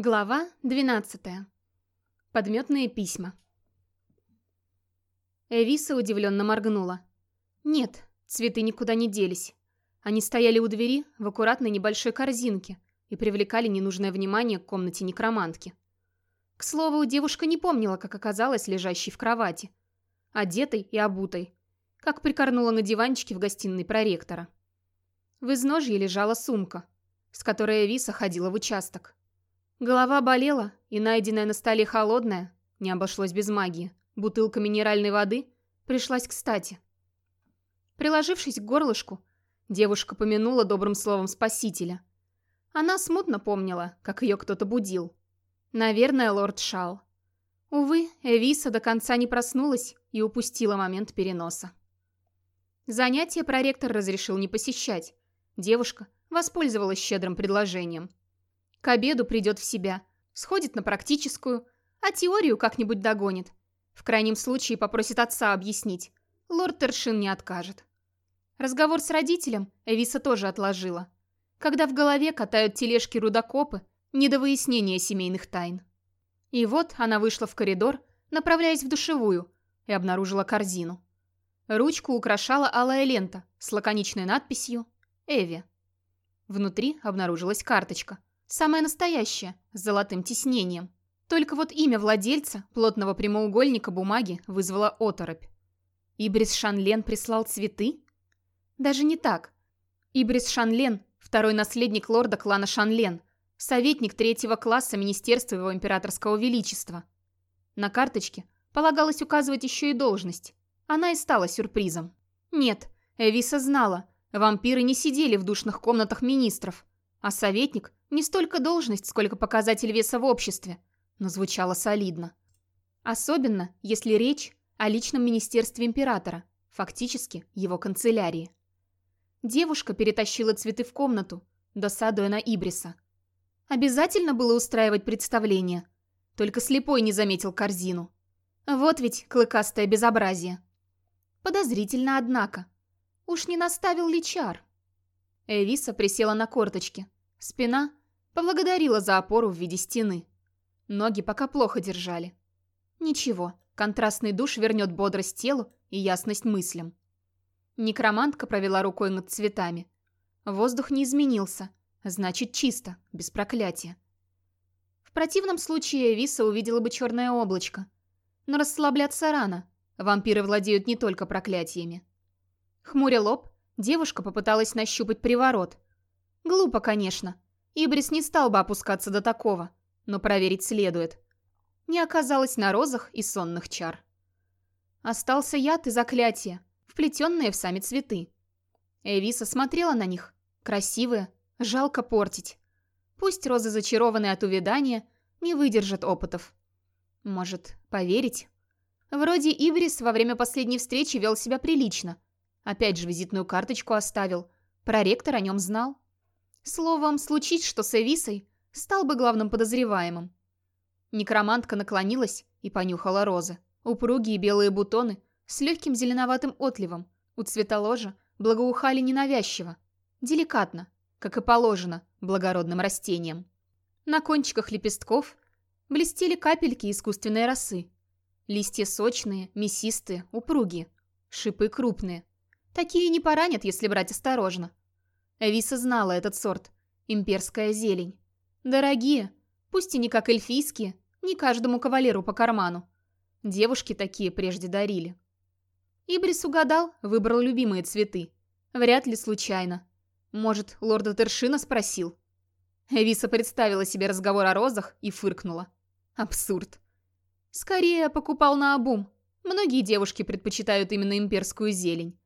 Глава 12. Подметные письма. Эвиса удивленно моргнула. Нет, цветы никуда не делись. Они стояли у двери в аккуратной небольшой корзинке и привлекали ненужное внимание к комнате некромантки. К слову, девушка не помнила, как оказалась лежащей в кровати. Одетой и обутой. Как прикорнула на диванчике в гостиной проректора. В изножье лежала сумка, с которой Эвиса ходила в участок. Голова болела, и найденная на столе холодная, не обошлось без магии, бутылка минеральной воды пришлась кстати. Приложившись к горлышку, девушка помянула добрым словом спасителя. Она смутно помнила, как ее кто-то будил. Наверное, лорд Шал. Увы, Эвиса до конца не проснулась и упустила момент переноса. Занятие проректор разрешил не посещать. Девушка воспользовалась щедрым предложением – к обеду придет в себя, сходит на практическую, а теорию как-нибудь догонит. В крайнем случае попросит отца объяснить. Лорд Тершин не откажет. Разговор с родителем Эвиса тоже отложила. Когда в голове катают тележки рудокопы, не до выяснения семейных тайн. И вот она вышла в коридор, направляясь в душевую, и обнаружила корзину. Ручку украшала алая лента с лаконичной надписью «Эви». Внутри обнаружилась карточка – Самое настоящее, с золотым тиснением. Только вот имя владельца плотного прямоугольника бумаги вызвало оторопь. Ибрис Шанлен прислал цветы? Даже не так. Ибрис Шанлен – второй наследник лорда клана Шанлен, советник третьего класса Министерства его императорского величества. На карточке полагалось указывать еще и должность. Она и стала сюрпризом. Нет, Эвиса знала, вампиры не сидели в душных комнатах министров, а советник не столько должность, сколько показатель веса в обществе, но звучало солидно. Особенно, если речь о личном министерстве императора, фактически его канцелярии. Девушка перетащила цветы в комнату, досадуя на Ибриса. Обязательно было устраивать представление, только слепой не заметил корзину. Вот ведь клыкастое безобразие. Подозрительно, однако. Уж не наставил ли чар? Эвиса присела на корточки. Спина Поблагодарила за опору в виде стены. Ноги пока плохо держали. Ничего, контрастный душ вернет бодрость телу и ясность мыслям. Некромантка провела рукой над цветами. Воздух не изменился, значит чисто, без проклятия. В противном случае Виса увидела бы черное облачко. Но расслабляться рано. Вампиры владеют не только проклятиями. Хмуря лоб, девушка попыталась нащупать приворот. Глупо, конечно, Ибрис не стал бы опускаться до такого, но проверить следует. Не оказалось на розах и сонных чар. Остался яд и заклятие, вплетенные в сами цветы. Эвиса смотрела на них. Красивые, жалко портить. Пусть розы, зачарованные от увядания, не выдержат опытов. Может, поверить? Вроде Ибрис во время последней встречи вел себя прилично. Опять же визитную карточку оставил. Проректор о нем знал. Словом, случить что с Эвисой, стал бы главным подозреваемым. Некромантка наклонилась и понюхала розы. Упругие белые бутоны с легким зеленоватым отливом у цветоложа благоухали ненавязчиво, деликатно, как и положено благородным растениям. На кончиках лепестков блестели капельки искусственной росы. Листья сочные, мясистые, упругие, шипы крупные. Такие не поранят, если брать осторожно. Эвиса знала этот сорт. Имперская зелень. Дорогие, пусть и не как эльфийские, не каждому кавалеру по карману. Девушки такие прежде дарили. Ибрис угадал, выбрал любимые цветы. Вряд ли случайно. Может, лорда Тершина спросил? Эвиса представила себе разговор о розах и фыркнула. Абсурд. Скорее, покупал на обум. Многие девушки предпочитают именно имперскую зелень.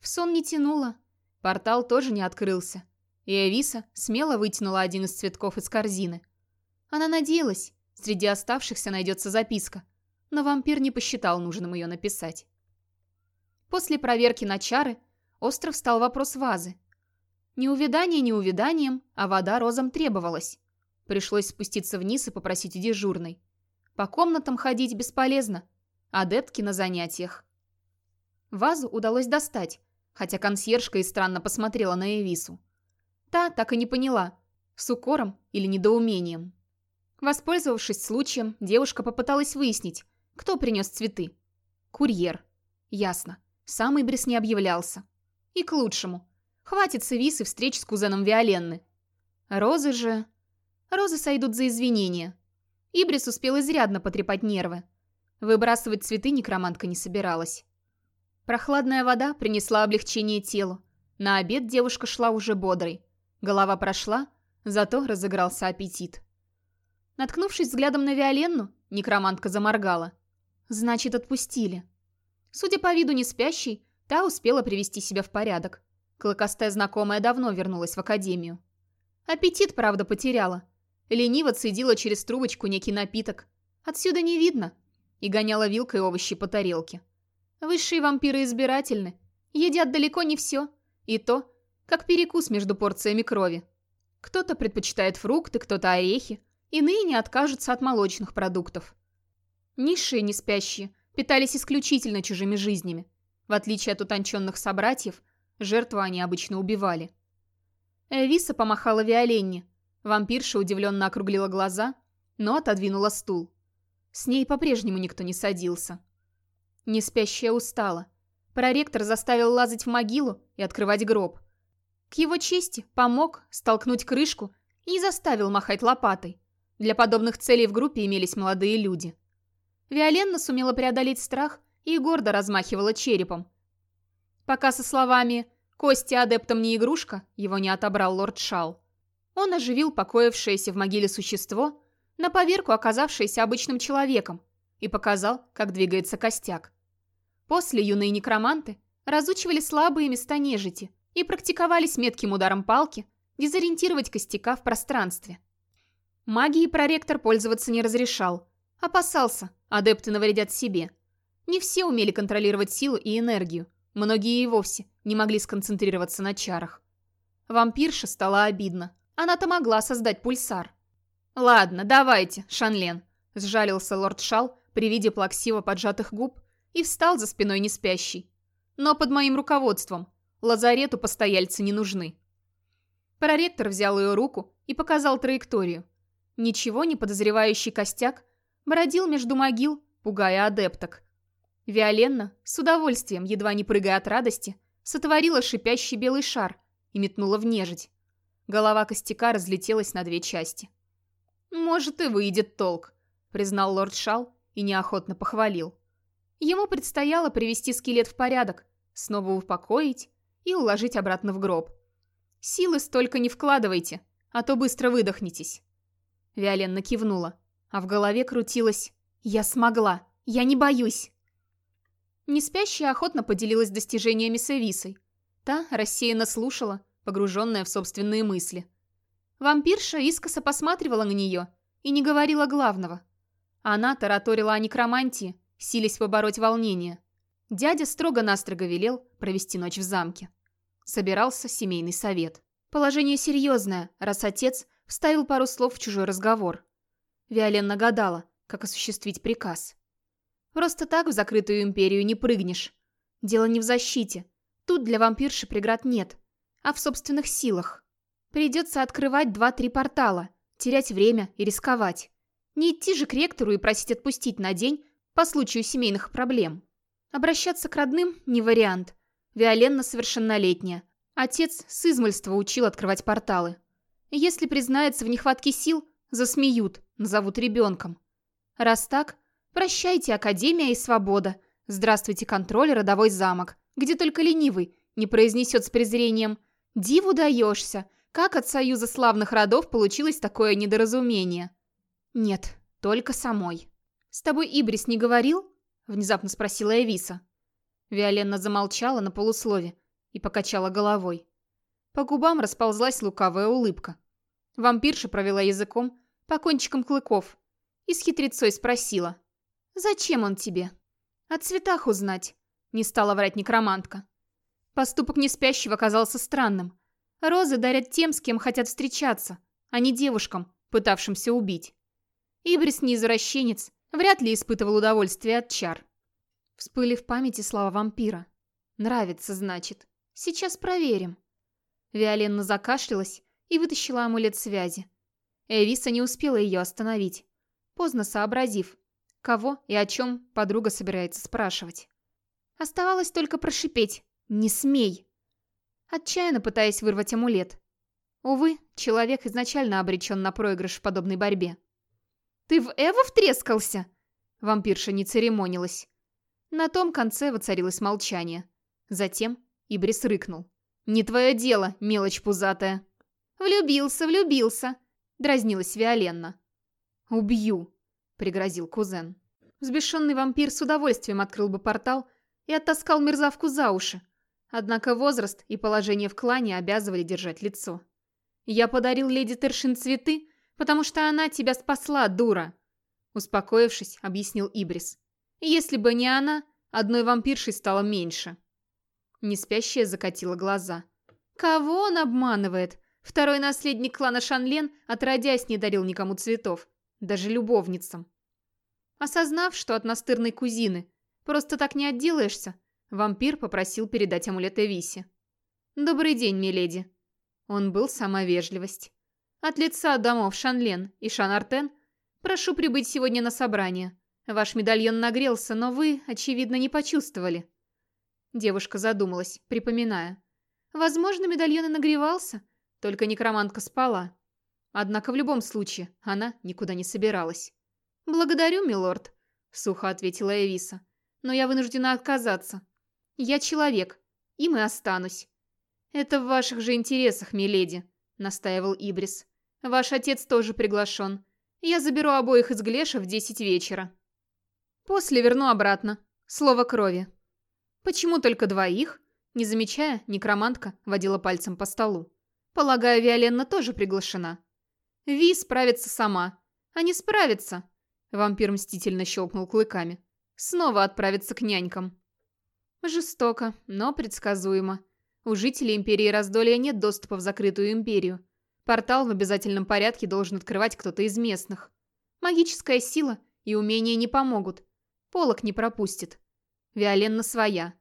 В сон не тянуло, Портал тоже не открылся, и Эвиса смело вытянула один из цветков из корзины. Она надеялась, среди оставшихся найдется записка, но вампир не посчитал нужным ее написать. После проверки на чары остров стал вопрос вазы. Ни увядание, ни увяданием, а вода розам требовалась. Пришлось спуститься вниз и попросить у дежурной. По комнатам ходить бесполезно. Адептки на занятиях. Вазу удалось достать, хотя консьержка и странно посмотрела на Эвису. Та так и не поняла, с укором или недоумением. Воспользовавшись случаем, девушка попыталась выяснить, кто принес цветы. Курьер. Ясно. Сам Ибрис не объявлялся. И к лучшему. Хватит Севис и встреч с кузеном Виоленны. Розы же... Розы сойдут за извинения. Ибрис успел изрядно потрепать нервы. Выбрасывать цветы некромантка не собиралась. Прохладная вода принесла облегчение телу. На обед девушка шла уже бодрой. Голова прошла, зато разыгрался аппетит. Наткнувшись взглядом на Виоленну, некромантка заморгала. Значит, отпустили. Судя по виду не спящей, та успела привести себя в порядок. Клыкастая знакомая давно вернулась в академию. Аппетит, правда, потеряла. Лениво цедила через трубочку некий напиток. Отсюда не видно. И гоняла вилкой овощи по тарелке. Высшие вампиры избирательны. Едят далеко не все. И то, как перекус между порциями крови. Кто-то предпочитает фрукты, кто-то орехи. Иные не откажутся от молочных продуктов. Низшие неспящие питались исключительно чужими жизнями. В отличие от утонченных собратьев, жертву они обычно убивали. Эвиса помахала Виоленне. Вампирша удивленно округлила глаза, но отодвинула стул. С ней по-прежнему никто не садился. Неспящая устала. Проректор заставил лазать в могилу и открывать гроб. К его чести помог столкнуть крышку и заставил махать лопатой. Для подобных целей в группе имелись молодые люди. Виоленна сумела преодолеть страх и гордо размахивала черепом. Пока со словами «Кости адептом не игрушка» его не отобрал лорд Шал. Он оживил покоившееся в могиле существо, на поверку оказавшееся обычным человеком, и показал, как двигается костяк. После юные некроманты разучивали слабые места нежити и практиковались метким ударом палки дезориентировать костяка в пространстве. Магией проректор пользоваться не разрешал, опасался, Адепты навредят себе. Не все умели контролировать силу и энергию. Многие и вовсе не могли сконцентрироваться на чарах. Вампирша стала обидно. Она-то могла создать пульсар. «Ладно, давайте, Шанлен», – сжалился лорд Шал при виде плаксиво поджатых губ и встал за спиной неспящий. «Но под моим руководством. Лазарету постояльцы не нужны». Проректор взял ее руку и показал траекторию. Ничего не подозревающий костяк бродил между могил, пугая адепток. Виоленна, с удовольствием, едва не прыгая от радости, сотворила шипящий белый шар и метнула в нежить. Голова костяка разлетелась на две части. «Может, и выйдет толк», — признал лорд Шал и неохотно похвалил. Ему предстояло привести скелет в порядок, снова упокоить и уложить обратно в гроб. «Силы столько не вкладывайте, а то быстро выдохнетесь». Виоленна кивнула а в голове крутилось «Я смогла! Я не боюсь!» Неспящая охотно поделилась достижениями с Эвисой. Та рассеянно слушала, погруженная в собственные мысли. Вампирша искоса посматривала на нее и не говорила главного. Она тараторила о некромантии, силясь побороть волнение. Дядя строго-настрого велел провести ночь в замке. Собирался семейный совет. Положение серьезное, раз отец вставил пару слов в чужой разговор. Виолен гадала, как осуществить приказ. Просто так в закрытую империю не прыгнешь. Дело не в защите. Тут для вампирши преград нет, а в собственных силах. Придется открывать два-три портала, терять время и рисковать. Не идти же к ректору и просить отпустить на день по случаю семейных проблем. Обращаться к родным – не вариант. Виоленна совершеннолетняя. Отец с измольства учил открывать порталы. Если признается в нехватке сил, засмеют – назовут ребенком. Раз так, прощайте Академия и Свобода. Здравствуйте, контроль родовой замок, где только ленивый не произнесет с презрением «Диву даешься! Как от союза славных родов получилось такое недоразумение?» «Нет, только самой». «С тобой Ибрис не говорил?» – внезапно спросила Эвиса. Виоленна замолчала на полуслове и покачала головой. По губам расползлась лукавая улыбка. Вампирша провела языком по кончикам клыков, и с хитрецой спросила. «Зачем он тебе?» «О цветах узнать», — не стала врать некромантка. Поступок неспящего оказался странным. Розы дарят тем, с кем хотят встречаться, а не девушкам, пытавшимся убить. Ибрис не извращенец, вряд ли испытывал удовольствие от чар. Всплыли в памяти слова вампира. «Нравится, значит. Сейчас проверим». Виоленна закашлялась и вытащила амулет связи. Эвиса не успела ее остановить, поздно сообразив, кого и о чем подруга собирается спрашивать. Оставалось только прошипеть «Не смей!», отчаянно пытаясь вырвать амулет. Увы, человек изначально обречен на проигрыш в подобной борьбе. «Ты в Эву втрескался?» Вампирша не церемонилась. На том конце воцарилось молчание. Затем Ибрис рыкнул. «Не твое дело, мелочь пузатая!» «Влюбился, влюбился!» Дразнилась Виоленна. «Убью!» — пригрозил кузен. Взбешенный вампир с удовольствием открыл бы портал и оттаскал мерзавку за уши. Однако возраст и положение в клане обязывали держать лицо. «Я подарил леди Тершин цветы, потому что она тебя спасла, дура!» Успокоившись, объяснил Ибрис. «Если бы не она, одной вампиршей стало меньше». Неспящая закатила глаза. «Кого он обманывает? Второй наследник клана Шанлен отродясь не дарил никому цветов, даже любовницам. Осознав, что от настырной кузины просто так не отделаешься, вампир попросил передать амулет Эвисе. «Добрый день, миледи». Он был сама вежливость. «От лица домов Шанлен и Шанартен прошу прибыть сегодня на собрание. Ваш медальон нагрелся, но вы, очевидно, не почувствовали». Девушка задумалась, припоминая. «Возможно, медальон и нагревался, только некромантка спала. Однако в любом случае она никуда не собиралась. «Благодарю, милорд», — сухо ответила Эвиса. «Но я вынуждена отказаться. Я человек, им и останусь». «Это в ваших же интересах, миледи», — настаивал Ибрис. «Ваш отец тоже приглашен. Я заберу обоих из Глеша в десять вечера. После верну обратно. Слово крови». «Почему только двоих?» Не замечая, некромантка водила пальцем по столу. Полагаю, Виоленна тоже приглашена. Ви справится сама. А не справится. Вампир мстительно щелкнул клыками. Снова отправится к нянькам. Жестоко, но предсказуемо. У жителей Империи Раздолья нет доступа в закрытую империю. Портал в обязательном порядке должен открывать кто-то из местных. Магическая сила и умения не помогут. Полок не пропустит. Виоленна своя.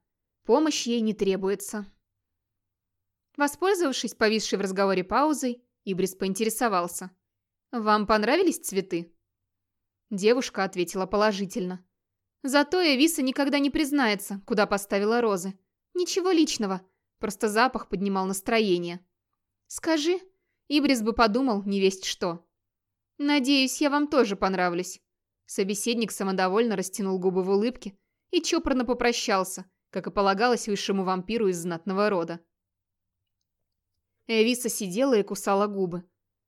Помощь ей не требуется. Воспользовавшись повисшей в разговоре паузой, Ибрис поинтересовался. «Вам понравились цветы?» Девушка ответила положительно. Зато Эвиса никогда не признается, куда поставила розы. Ничего личного, просто запах поднимал настроение. «Скажи», Ибрис бы подумал, не весть что. «Надеюсь, я вам тоже понравлюсь». Собеседник самодовольно растянул губы в улыбке и чопорно попрощался, как и полагалось высшему вампиру из знатного рода. Эвиса сидела и кусала губы.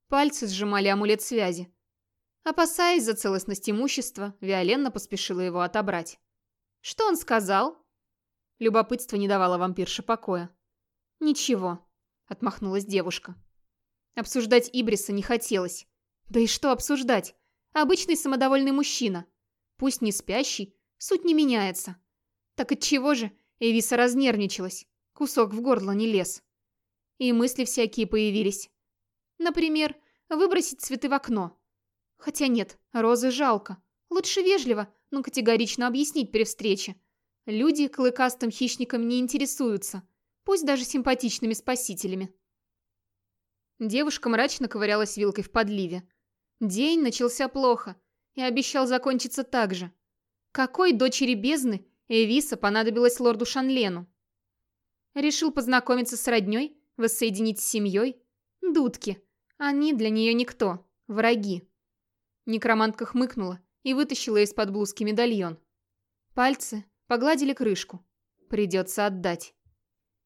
Пальцы сжимали амулет связи. Опасаясь за целостность имущества, Виоленна поспешила его отобрать. «Что он сказал?» Любопытство не давало вампирше покоя. «Ничего», — отмахнулась девушка. Обсуждать Ибриса не хотелось. Да и что обсуждать? Обычный самодовольный мужчина. Пусть не спящий, суть не меняется. Так отчего же Эвиса разнервничалась? Кусок в горло не лез. И мысли всякие появились. Например, выбросить цветы в окно. Хотя нет, розы жалко. Лучше вежливо, но категорично объяснить при встрече. Люди клыкастым хищникам не интересуются, пусть даже симпатичными спасителями. Девушка мрачно ковырялась вилкой в подливе. День начался плохо и обещал закончиться так же. Какой дочери бездны Эвиса понадобилась лорду Шанлену? Решил познакомиться с роднёй Воссоединить с семьей? Дудки. Они для нее никто. Враги. Некромантка хмыкнула и вытащила из-под блузки медальон. Пальцы погладили крышку. Придется отдать.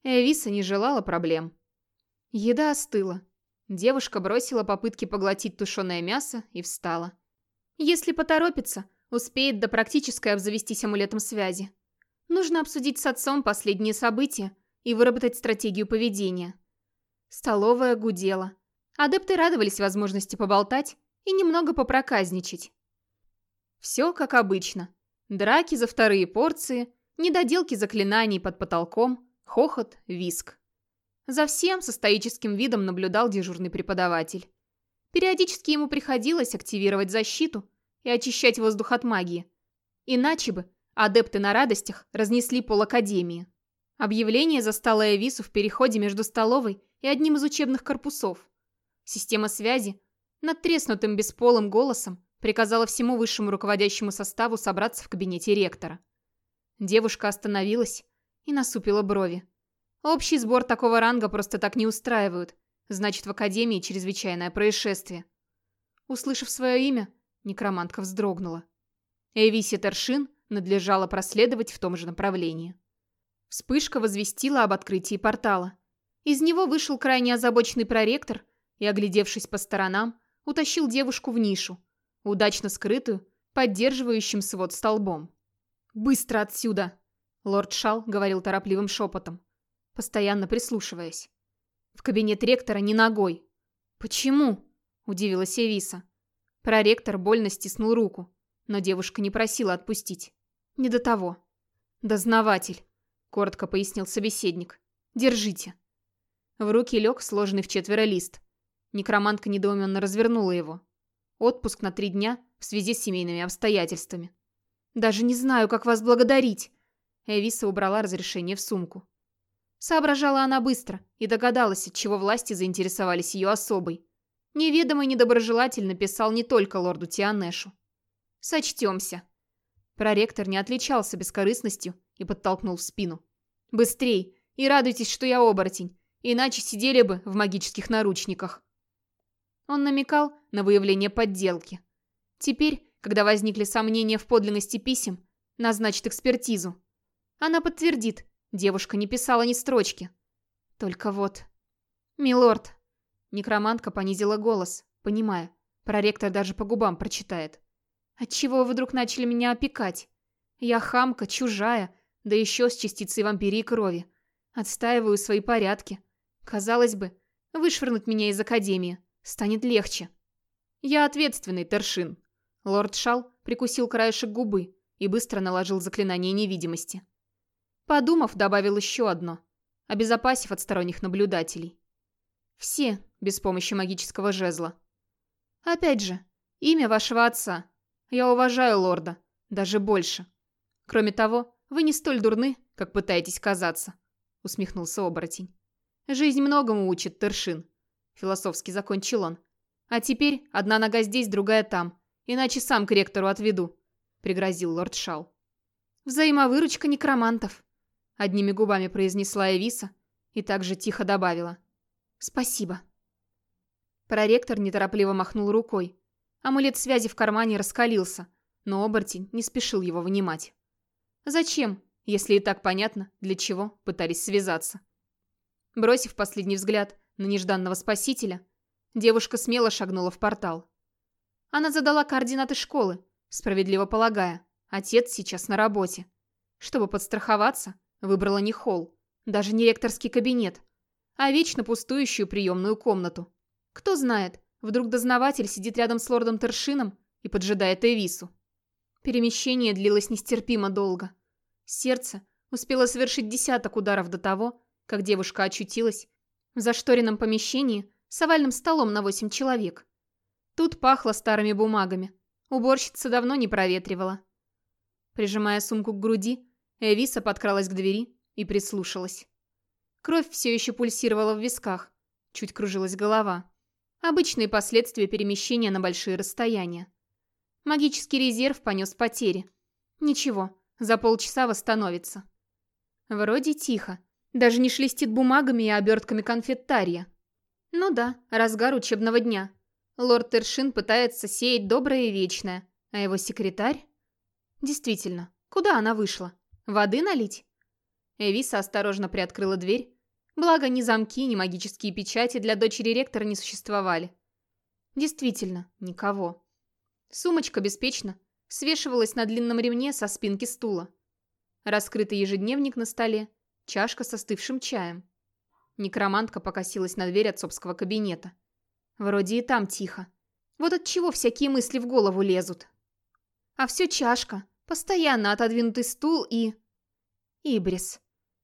Эвиса не желала проблем. Еда остыла. Девушка бросила попытки поглотить тушеное мясо и встала. Если поторопится, успеет до практической обзавестись амулетом связи. Нужно обсудить с отцом последние события и выработать стратегию поведения. Столовая гудела. Адепты радовались возможности поболтать и немного попроказничать. Все как обычно. Драки за вторые порции, недоделки заклинаний под потолком, хохот, виск. За всем со стоическим видом наблюдал дежурный преподаватель. Периодически ему приходилось активировать защиту и очищать воздух от магии. Иначе бы адепты на радостях разнесли пол Академии. Объявление застало Эвису в переходе между столовой и одним из учебных корпусов. Система связи Надтреснутым бесполым голосом приказала всему высшему руководящему составу собраться в кабинете ректора. Девушка остановилась и насупила брови. Общий сбор такого ранга просто так не устраивают. Значит, в академии чрезвычайное происшествие. Услышав свое имя, некромантка вздрогнула. Эвиси Тершин надлежало проследовать в том же направлении. Вспышка возвестила об открытии портала. Из него вышел крайне озабоченный проректор и, оглядевшись по сторонам, утащил девушку в нишу, удачно скрытую, поддерживающим свод столбом. «Быстро отсюда!» Лорд Шал говорил торопливым шепотом, постоянно прислушиваясь. «В кабинет ректора не ногой». «Почему?» – удивилась Эвиса. Проректор больно стиснул руку, но девушка не просила отпустить. «Не до того». «Дознаватель», – коротко пояснил собеседник. «Держите». В руки лег сложенный в четверо лист. Некромантка недоуменно развернула его. Отпуск на три дня в связи с семейными обстоятельствами. Даже не знаю, как вас благодарить. Эвиса убрала разрешение в сумку. Соображала она быстро и догадалась, от чего власти заинтересовались ее особой. Неведомый недоброжелатель написал не только лорду Тианешу. «Сочтемся». Проректор не отличался бескорыстностью и подтолкнул в спину. «Быстрей! И радуйтесь, что я оборотень, иначе сидели бы в магических наручниках». Он намекал на выявление подделки. Теперь когда возникли сомнения в подлинности писем, назначит экспертизу. Она подтвердит, девушка не писала ни строчки. Только вот... «Милорд!» Некромантка понизила голос, понимая. Проректор даже по губам прочитает. «Отчего вы вдруг начали меня опекать? Я хамка, чужая, да еще с частицей вампирии крови. Отстаиваю свои порядки. Казалось бы, вышвырнуть меня из академии станет легче. Я ответственный, Тершин, Лорд Шал прикусил краешек губы и быстро наложил заклинание невидимости. Подумав, добавил еще одно, обезопасив от сторонних наблюдателей. Все без помощи магического жезла. Опять же, имя вашего отца. Я уважаю лорда, даже больше. Кроме того, вы не столь дурны, как пытаетесь казаться, усмехнулся оборотень. Жизнь многому учит Тершин, философски закончил он. А теперь одна нога здесь, другая там. Иначе сам к ректору отведу», — пригрозил лорд Шал. «Взаимовыручка некромантов», — одними губами произнесла Эвиса и также тихо добавила. «Спасибо». Проректор неторопливо махнул рукой. Амулет связи в кармане раскалился, но оборотень не спешил его вынимать. «Зачем, если и так понятно, для чего пытались связаться?» Бросив последний взгляд на нежданного спасителя, девушка смело шагнула в портал. Она задала координаты школы, справедливо полагая, отец сейчас на работе. Чтобы подстраховаться, выбрала не холл, даже не ректорский кабинет, а вечно пустующую приемную комнату. Кто знает, вдруг дознаватель сидит рядом с лордом Тершином и поджидает Эвису. Перемещение длилось нестерпимо долго. Сердце успело совершить десяток ударов до того, как девушка очутилась в зашторенном помещении с овальным столом на восемь человек. Тут пахло старыми бумагами. Уборщица давно не проветривала. Прижимая сумку к груди, Эвиса подкралась к двери и прислушалась. Кровь все еще пульсировала в висках, чуть кружилась голова. Обычные последствия перемещения на большие расстояния. Магический резерв понес потери. Ничего, за полчаса восстановится. Вроде тихо. Даже не шелестит бумагами и обертками конфет Тарья. Ну да, разгар учебного дня. Лорд Тершин пытается сеять доброе и вечное, а его секретарь... Действительно, куда она вышла? Воды налить? Эвиса осторожно приоткрыла дверь. Благо, ни замки, ни магические печати для дочери ректора не существовали. Действительно, никого. Сумочка беспечно свешивалась на длинном ремне со спинки стула. Раскрытый ежедневник на столе, чашка со остывшим чаем. Некромантка покосилась на дверь отцовского кабинета. Вроде и там тихо. Вот от чего всякие мысли в голову лезут. А все чашка, постоянно отодвинутый стул и... Ибрис.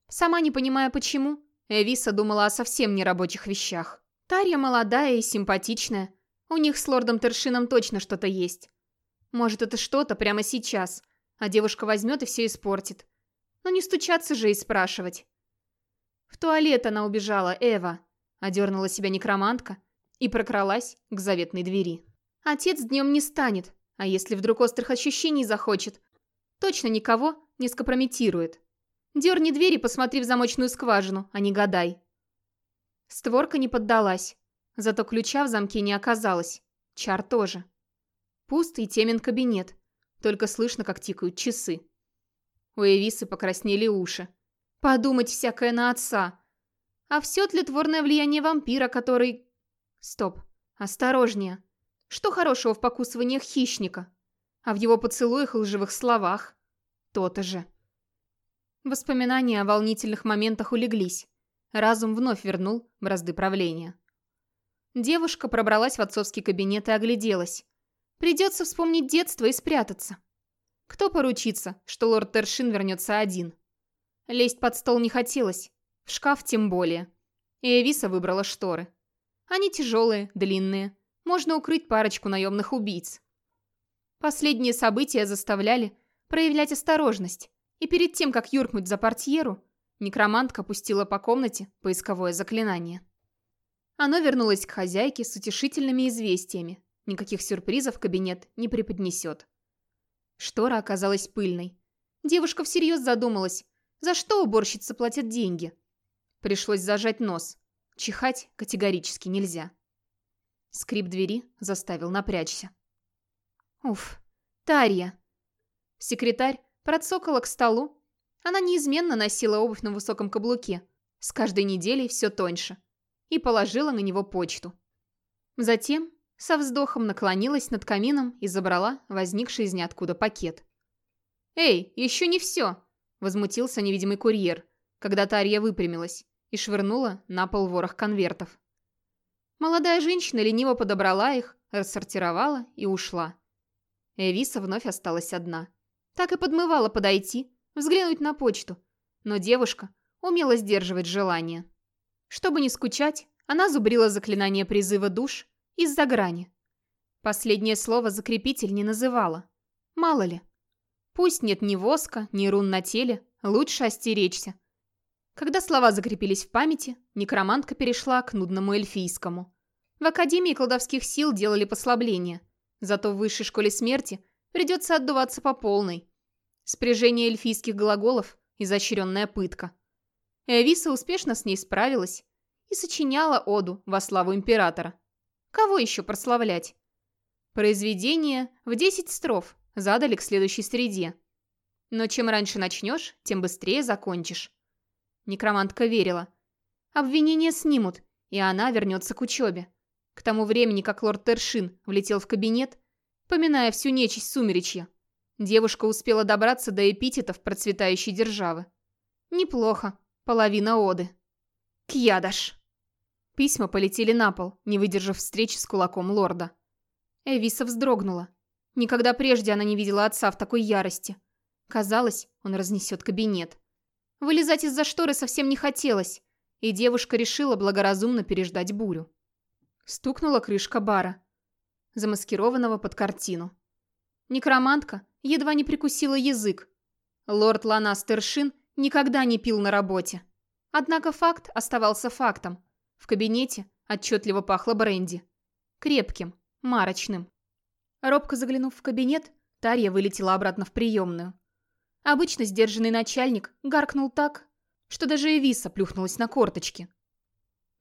Сама не понимая почему, Эвиса думала о совсем нерабочих вещах. Тарья молодая и симпатичная. У них с лордом Тершином точно что-то есть. Может, это что-то прямо сейчас, а девушка возьмет и все испортит. Но не стучаться же и спрашивать. В туалет она убежала, Эва. Одернула себя некромантка и прокралась к заветной двери. Отец днем не станет, а если вдруг острых ощущений захочет, точно никого не скомпрометирует. Дерни дверь и посмотри в замочную скважину, а не гадай. Створка не поддалась, зато ключа в замке не оказалось. Чар тоже. Пуст и темен кабинет, только слышно, как тикают часы. У Эвисы покраснели уши. Подумать всякое на отца. А все тлетворное влияние вампира, который... Стоп, осторожнее. Что хорошего в покусываниях хищника? А в его поцелуях и лживых словах? То-то же. Воспоминания о волнительных моментах улеглись. Разум вновь вернул бразды правления. Девушка пробралась в отцовский кабинет и огляделась. Придется вспомнить детство и спрятаться. Кто поручится, что лорд Тершин вернется один? Лезть под стол не хотелось, в шкаф тем более. И Эвиса выбрала шторы. Они тяжелые, длинные, можно укрыть парочку наемных убийц. Последние события заставляли проявлять осторожность, и перед тем, как юркнуть за портьеру, некромантка пустила по комнате поисковое заклинание. Оно вернулось к хозяйке с утешительными известиями. Никаких сюрпризов кабинет не преподнесет. Штора оказалась пыльной. Девушка всерьез задумалась, за что уборщицы платят деньги. Пришлось зажать нос. Чихать категорически нельзя. Скрип двери заставил напрячься. Уф, Тарья. Секретарь процокала к столу. Она неизменно носила обувь на высоком каблуке, с каждой неделей все тоньше, и положила на него почту. Затем со вздохом наклонилась над камином и забрала возникший из ниоткуда пакет. «Эй, еще не все!» – возмутился невидимый курьер, когда Тарья выпрямилась и швырнула на пол ворох конвертов. Молодая женщина лениво подобрала их, рассортировала и ушла. Эвиса вновь осталась одна. Так и подмывала подойти, взглянуть на почту, но девушка умела сдерживать желание. Чтобы не скучать, она зубрила заклинание призыва душ из-за грани. Последнее слово закрепитель не называла. Мало ли. Пусть нет ни воска, ни рун на теле, лучше остеречься. Когда слова закрепились в памяти, некромантка перешла к нудному эльфийскому. В Академии колдовских сил делали послабления, зато в высшей школе смерти придется отдуваться по полной. Спряжение эльфийских глаголов – изощренная пытка. Эвиса успешно с ней справилась и сочиняла оду во славу императора. Кого еще прославлять? Произведение в 10 строф задали к следующей среде. Но чем раньше начнешь, тем быстрее закончишь. Некромантка верила. Обвинения снимут, и она вернется к учебе. К тому времени, как лорд Тершин влетел в кабинет, поминая всю нечисть сумеречья, девушка успела добраться до эпитетов процветающей державы. Неплохо, половина оды. Кьядаш. Письма полетели на пол, не выдержав встречи с кулаком лорда. Эвиса вздрогнула. Никогда прежде она не видела отца в такой ярости. Казалось, он разнесет кабинет. Вылезать из-за шторы совсем не хотелось, и девушка решила благоразумно переждать бурю. Стукнула крышка бара, замаскированного под картину. Некромантка едва не прикусила язык. Лорд Ланас Тершин никогда не пил на работе. Однако факт оставался фактом. В кабинете отчетливо пахло бренди. Крепким, марочным. Робко заглянув в кабинет, Тарья вылетела обратно в приемную. Обычно сдержанный начальник гаркнул так, что даже Эвиса плюхнулась на корточки.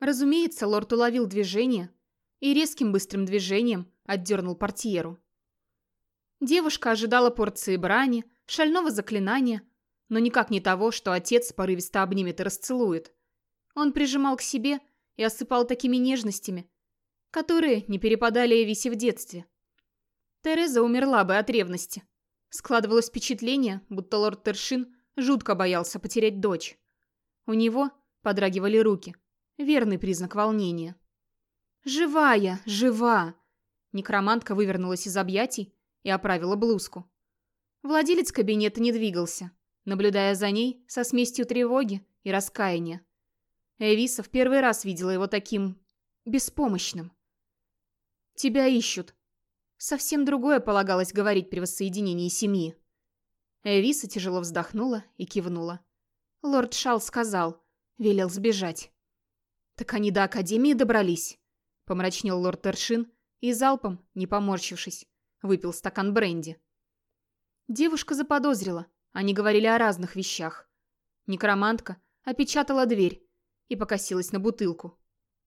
Разумеется, лорд уловил движение и резким быстрым движением отдернул портьеру. Девушка ожидала порции брани, шального заклинания, но никак не того, что отец порывисто обнимет и расцелует. Он прижимал к себе и осыпал такими нежностями, которые не перепадали Эвисе в детстве. Тереза умерла бы от ревности. Складывалось впечатление, будто лорд Тершин жутко боялся потерять дочь. У него подрагивали руки. Верный признак волнения. «Живая! Жива!» Некромантка вывернулась из объятий и оправила блузку. Владелец кабинета не двигался, наблюдая за ней со смесью тревоги и раскаяния. Эвиса в первый раз видела его таким... беспомощным. «Тебя ищут». Совсем другое полагалось говорить при воссоединении семьи. Эвиса тяжело вздохнула и кивнула. Лорд Шал сказал, велел сбежать. «Так они до Академии добрались?» Помрачнел лорд Тершин и залпом, не поморщившись, выпил стакан бренди. Девушка заподозрила, они говорили о разных вещах. Некромантка опечатала дверь и покосилась на бутылку.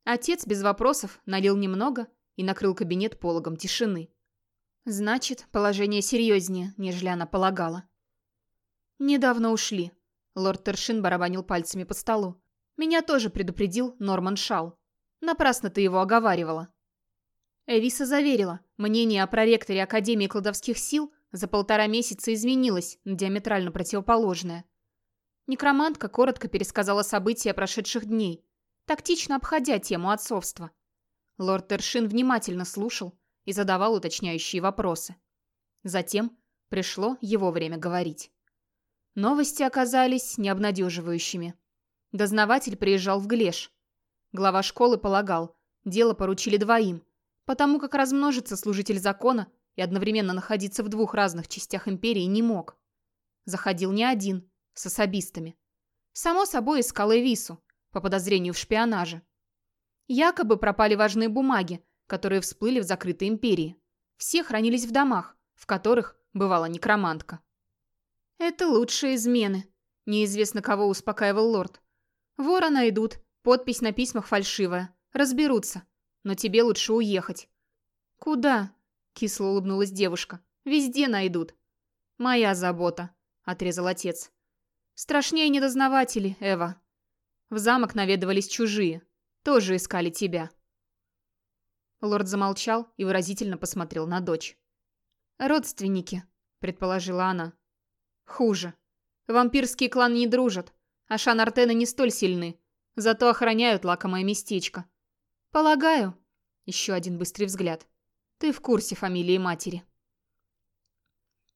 Отец без вопросов налил немного и накрыл кабинет пологом тишины. Значит, положение серьезнее, нежели она полагала. Недавно ушли. Лорд Тершин барабанил пальцами по столу. Меня тоже предупредил Норман Шал. Напрасно ты его оговаривала. Эвиса заверила, мнение о проректоре Академии кладовских сил за полтора месяца изменилось диаметрально противоположное. Некромантка коротко пересказала события прошедших дней, тактично обходя тему отцовства. Лорд Тершин внимательно слушал и задавал уточняющие вопросы. Затем пришло его время говорить. Новости оказались необнадеживающими. Дознаватель приезжал в Глеш. Глава школы полагал, дело поручили двоим, потому как размножиться служитель закона и одновременно находиться в двух разных частях империи не мог. Заходил не один, с особистами. Само собой искал Эвису, по подозрению в шпионаже. Якобы пропали важные бумаги, которые всплыли в закрытой империи. Все хранились в домах, в которых бывала некромантка. «Это лучшие измены», — неизвестно кого успокаивал лорд. «Вора найдут, подпись на письмах фальшивая, разберутся, но тебе лучше уехать». «Куда?» — кисло улыбнулась девушка. «Везде найдут». «Моя забота», — отрезал отец. «Страшнее недознаватели, Эва. В замок наведывались чужие. Тоже искали тебя». Лорд замолчал и выразительно посмотрел на дочь. «Родственники», — предположила она. «Хуже. Вампирские кланы не дружат, а Шанартены не столь сильны, зато охраняют лакомое местечко. Полагаю...» Еще один быстрый взгляд. «Ты в курсе фамилии матери».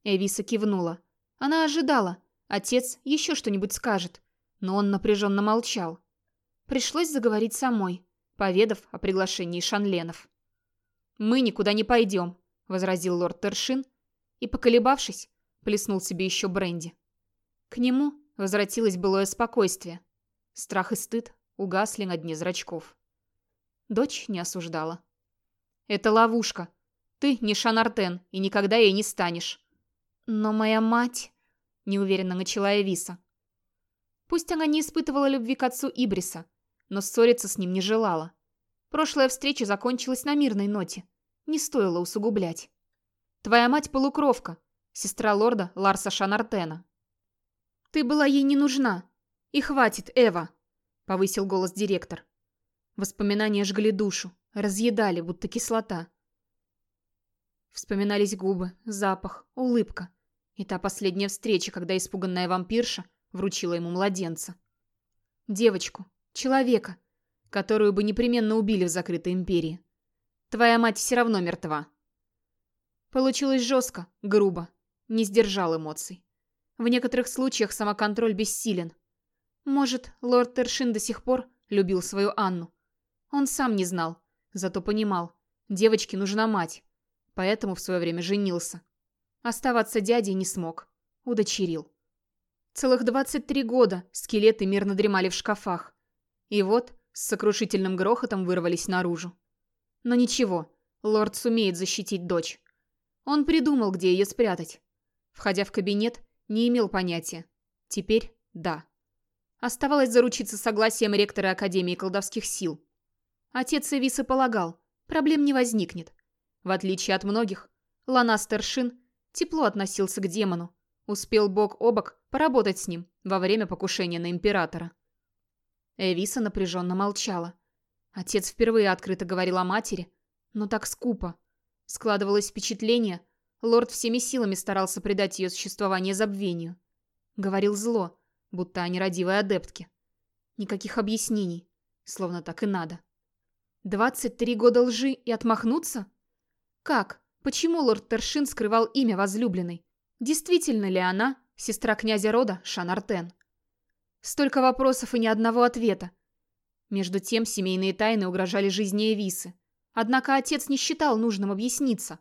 Эвиса кивнула. Она ожидала. Отец еще что-нибудь скажет но он напряженно молчал. Пришлось заговорить самой, поведав о приглашении Шанленов. «Мы никуда не пойдем», — возразил лорд Тершин и, поколебавшись, плеснул себе еще бренди. К нему возвратилось былое спокойствие. Страх и стыд угасли на дне зрачков. Дочь не осуждала. «Это ловушка. Ты не Шанартен и никогда ей не станешь». «Но моя мать...» — неуверенно начала Эвиса. Пусть она не испытывала любви к отцу Ибриса, но ссориться с ним не желала. Прошлая встреча закончилась на мирной ноте. Не стоило усугублять. Твоя мать полукровка, сестра лорда Ларса Шанартена. Ты была ей не нужна. И хватит, Эва, повысил голос директор. Воспоминания жгли душу, разъедали, будто кислота. Вспоминались губы, запах, улыбка. И та последняя встреча, когда испуганная вампирша вручила ему младенца. Девочку, человека, которую бы непременно убили в закрытой империи. Твоя мать все равно мертва. Получилось жестко, грубо, не сдержал эмоций. В некоторых случаях самоконтроль бессилен. Может, лорд Тершин до сих пор любил свою Анну. Он сам не знал, зато понимал, девочке нужна мать, поэтому в свое время женился. Оставаться дядей не смог, удочерил. Целых 23 года скелеты мирно дремали в шкафах. И вот с сокрушительным грохотом вырвались наружу. Но ничего, лорд сумеет защитить дочь. Он придумал, где ее спрятать. Входя в кабинет, не имел понятия. Теперь – да. Оставалось заручиться согласием ректора Академии колдовских сил. Отец Эвиса полагал, проблем не возникнет. В отличие от многих, Лана Старшин тепло относился к демону, Успел бок о бок поработать с ним во время покушения на императора. Эвиса напряженно молчала. Отец впервые открыто говорил о матери, но так скупо. Складывалось впечатление, лорд всеми силами старался придать ее существование забвению. Говорил зло, будто о нерадивой адептке. Никаких объяснений, словно так и надо. Двадцать три года лжи и отмахнуться? Как? Почему лорд Тершин скрывал имя возлюбленной? Действительно ли она сестра князя рода Шанартен? Столько вопросов и ни одного ответа. Между тем семейные тайны угрожали жизни Эвисы. Однако отец не считал нужным объясниться.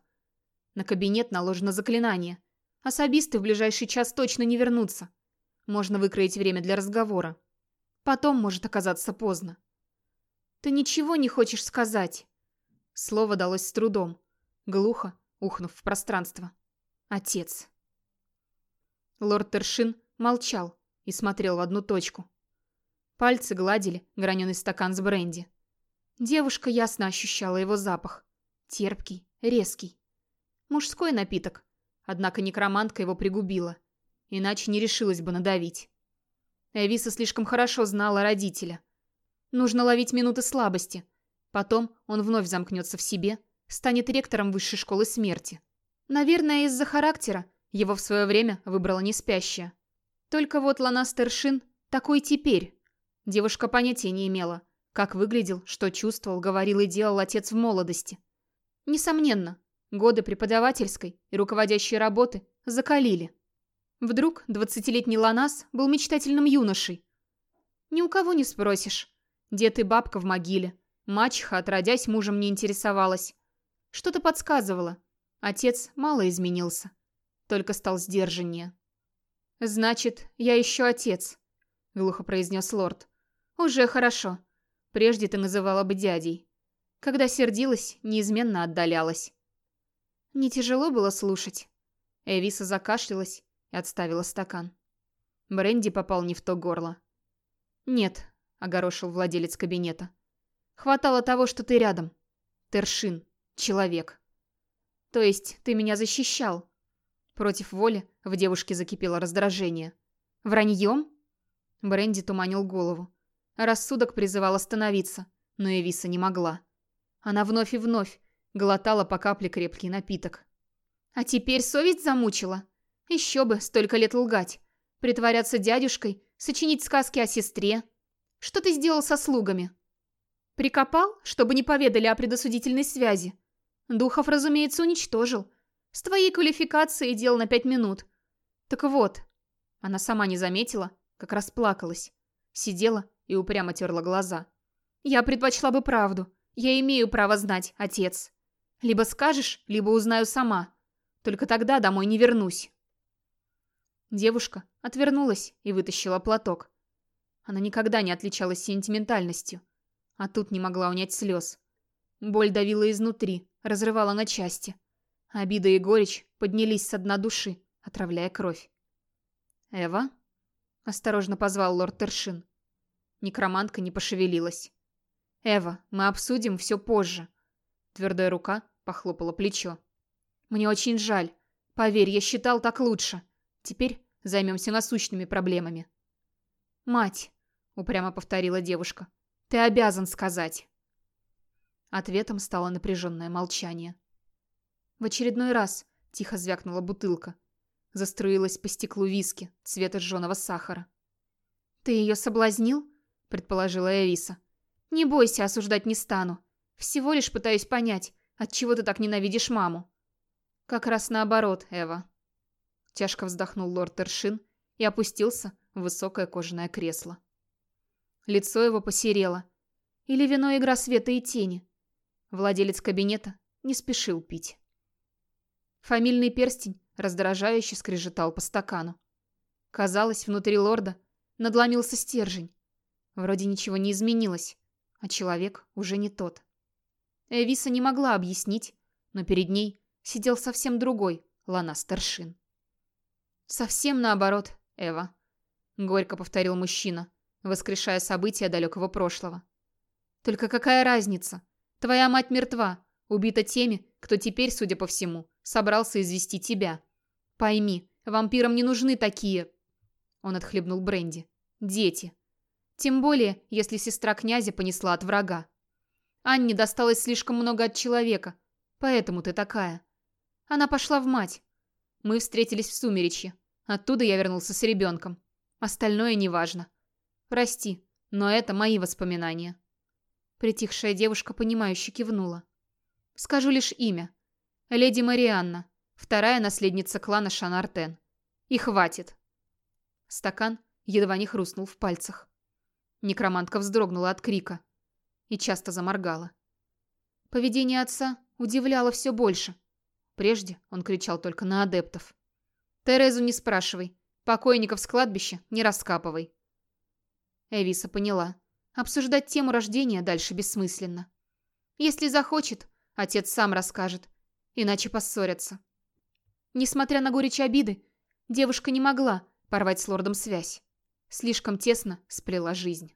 На кабинет наложено заклинание. Особисты в ближайший час точно не вернутся. Можно выкроить время для разговора. Потом может оказаться поздно. «Ты ничего не хочешь сказать?» Слово далось с трудом, глухо ухнув в пространство. Отец. Лорд Тершин молчал и смотрел в одну точку. Пальцы гладили граненый стакан с бренди. Девушка ясно ощущала его запах. Терпкий, резкий. Мужской напиток. Однако некромантка его пригубила. Иначе не решилась бы надавить. Эвиса слишком хорошо знала родителя. Нужно ловить минуты слабости. Потом он вновь замкнется в себе, станет ректором высшей школы смерти. Наверное, из-за характера его в свое время выбрала не спящая. Только вот Лана Стершин такой теперь. Девушка понятия не имела, как выглядел, что чувствовал, говорил и делал отец в молодости. Несомненно, годы преподавательской и руководящей работы закалили. Вдруг двадцатилетний Ланас был мечтательным юношей. Ни у кого не спросишь. Дед и бабка в могиле. Мачеха, отродясь, мужем не интересовалась. Что-то подсказывало. Отец мало изменился. Только стал сдержаннее. «Значит, я еще отец», — глухо произнес лорд. «Уже хорошо. Прежде ты называла бы дядей. Когда сердилась, неизменно отдалялась». Не тяжело было слушать. Эвиса закашлялась отставила стакан. Бренди попал не в то горло. «Нет», — огорошил владелец кабинета. «Хватало того, что ты рядом. Тершин. Человек. То есть ты меня защищал?» Против воли в девушке закипело раздражение. «Враньем?» Бренди туманил голову. Рассудок призывал остановиться, но Эвиса не могла. Она вновь и вновь глотала по капле крепкий напиток. «А теперь совесть замучила?» Еще бы, столько лет лгать. Притворяться дядюшкой, сочинить сказки о сестре. Что ты сделал со слугами? Прикопал, чтобы не поведали о предосудительной связи. Духов, разумеется, уничтожил. С твоей квалификацией дел на пять минут. Так вот. Она сама не заметила, как расплакалась. Сидела и упрямо терла глаза. Я предпочла бы правду. Я имею право знать, отец. Либо скажешь, либо узнаю сама. Только тогда домой не вернусь. Девушка отвернулась и вытащила платок. Она никогда не отличалась сентиментальностью, а тут не могла унять слез. Боль давила изнутри, разрывала на части. Обида и горечь поднялись со дна души, отравляя кровь. «Эва?» — осторожно позвал лорд Тершин. Некромантка не пошевелилась. «Эва, мы обсудим все позже». Твердая рука похлопала плечо. «Мне очень жаль. Поверь, я считал так лучше. Теперь Займемся насущными проблемами. «Мать», — упрямо повторила девушка, — «ты обязан сказать». Ответом стало напряженное молчание. В очередной раз тихо звякнула бутылка. Заструилась по стеклу виски цвета жженого сахара. «Ты ее соблазнил?» — предположила Эвиса. «Не бойся, осуждать не стану. Всего лишь пытаюсь понять, отчего ты так ненавидишь маму». «Как раз наоборот, Эва», Тяжко вздохнул лорд Тершин и опустился в высокое кожаное кресло. Лицо его посерело. Или вино игра света и тени. Владелец кабинета не спешил пить. Фамильный перстень раздражающе скрежетал по стакану. Казалось, внутри лорда надломился стержень. Вроде ничего не изменилось, а человек уже не тот. Эвиса не могла объяснить, но перед ней сидел совсем другой Лана Старшин. «Совсем наоборот, Эва», — горько повторил мужчина, воскрешая события далекого прошлого. «Только какая разница? Твоя мать мертва, убита теми, кто теперь, судя по всему, собрался извести тебя. Пойми, вампирам не нужны такие...» Он отхлебнул бренди. «Дети. Тем более, если сестра князя понесла от врага. Анне досталось слишком много от человека, поэтому ты такая. Она пошла в мать, мы встретились в сумеречье. Оттуда я вернулся с ребенком. Остальное неважно. Прости, но это мои воспоминания. Притихшая девушка, понимающе кивнула. Скажу лишь имя. Леди Марианна, вторая наследница клана Шанартен. И хватит. Стакан едва не хрустнул в пальцах. Некромантка вздрогнула от крика и часто заморгала. Поведение отца удивляло все больше. Прежде он кричал только на адептов. «Терезу не спрашивай. Покойников с кладбища не раскапывай». Эвиса поняла. Обсуждать тему рождения дальше бессмысленно. Если захочет, Отец сам расскажет, иначе поссорятся. Несмотря на горечь обиды, девушка не могла порвать с лордом связь. Слишком тесно сплела жизнь.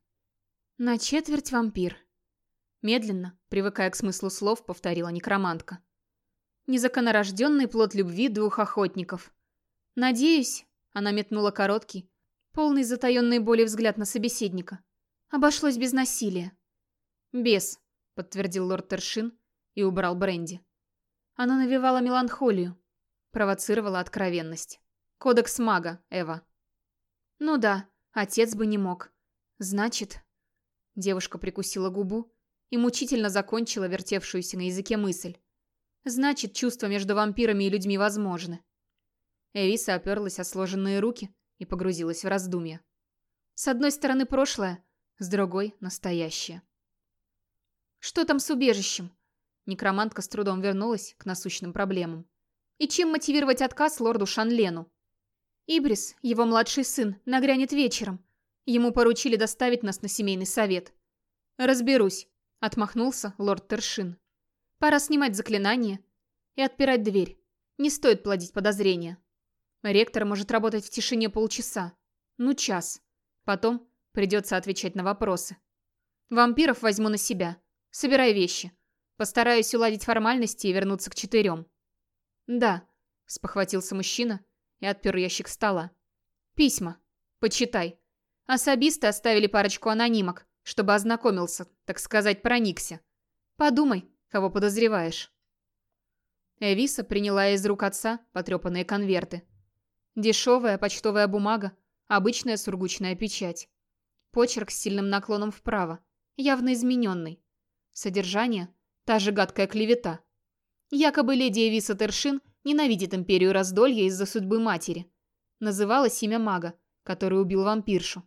На четверть вампир. Медленно, привыкая к смыслу слов, повторила некромантка. Незаконорожденный плод любви двух охотников. Надеюсь, она метнула короткий, полный затаенной боли взгляд на собеседника. Обошлось без насилия. Без, подтвердил лорд Тершин и убрал бренди. Она навевала меланхолию, провоцировала откровенность. Кодекс мага, Эва. Ну да, отец бы не мог. Значит... Девушка прикусила губу и мучительно закончила вертевшуюся на языке мысль. Значит, чувства между вампирами и людьми возможны. Эвиса оперлась о сложенные руки и погрузилась в раздумья. С одной стороны прошлое, с другой — настоящее. Что там с убежищем? Некромантка с трудом вернулась к насущным проблемам. И чем мотивировать отказ лорду Шанлену? Ибрис, его младший сын, нагрянет вечером. Ему поручили доставить нас на семейный совет. «Разберусь», — отмахнулся лорд Тершин. «Пора снимать заклинание и отпирать дверь. Не стоит плодить подозрения. Ректор может работать в тишине полчаса. Ну, час. Потом придется отвечать на вопросы. Вампиров возьму на себя. Собирай вещи. Постараюсь уладить формальности и вернуться к четырем. Да, спохватился мужчина и отпер ящик стола. Письма. Почитай. Особисты оставили парочку анонимок, чтобы ознакомился, так сказать, проникся. Подумай, кого подозреваешь. Эвиса приняла из рук отца потрепанные конверты. Дешевая почтовая бумага, обычная сургучная печать. Почерк с сильным наклоном вправо, явно измененный. Содержание – та же гадкая клевета. Якобы леди Эвиса Тершин ненавидит империю раздолья из-за судьбы матери. Называлось имя мага, который убил вампиршу.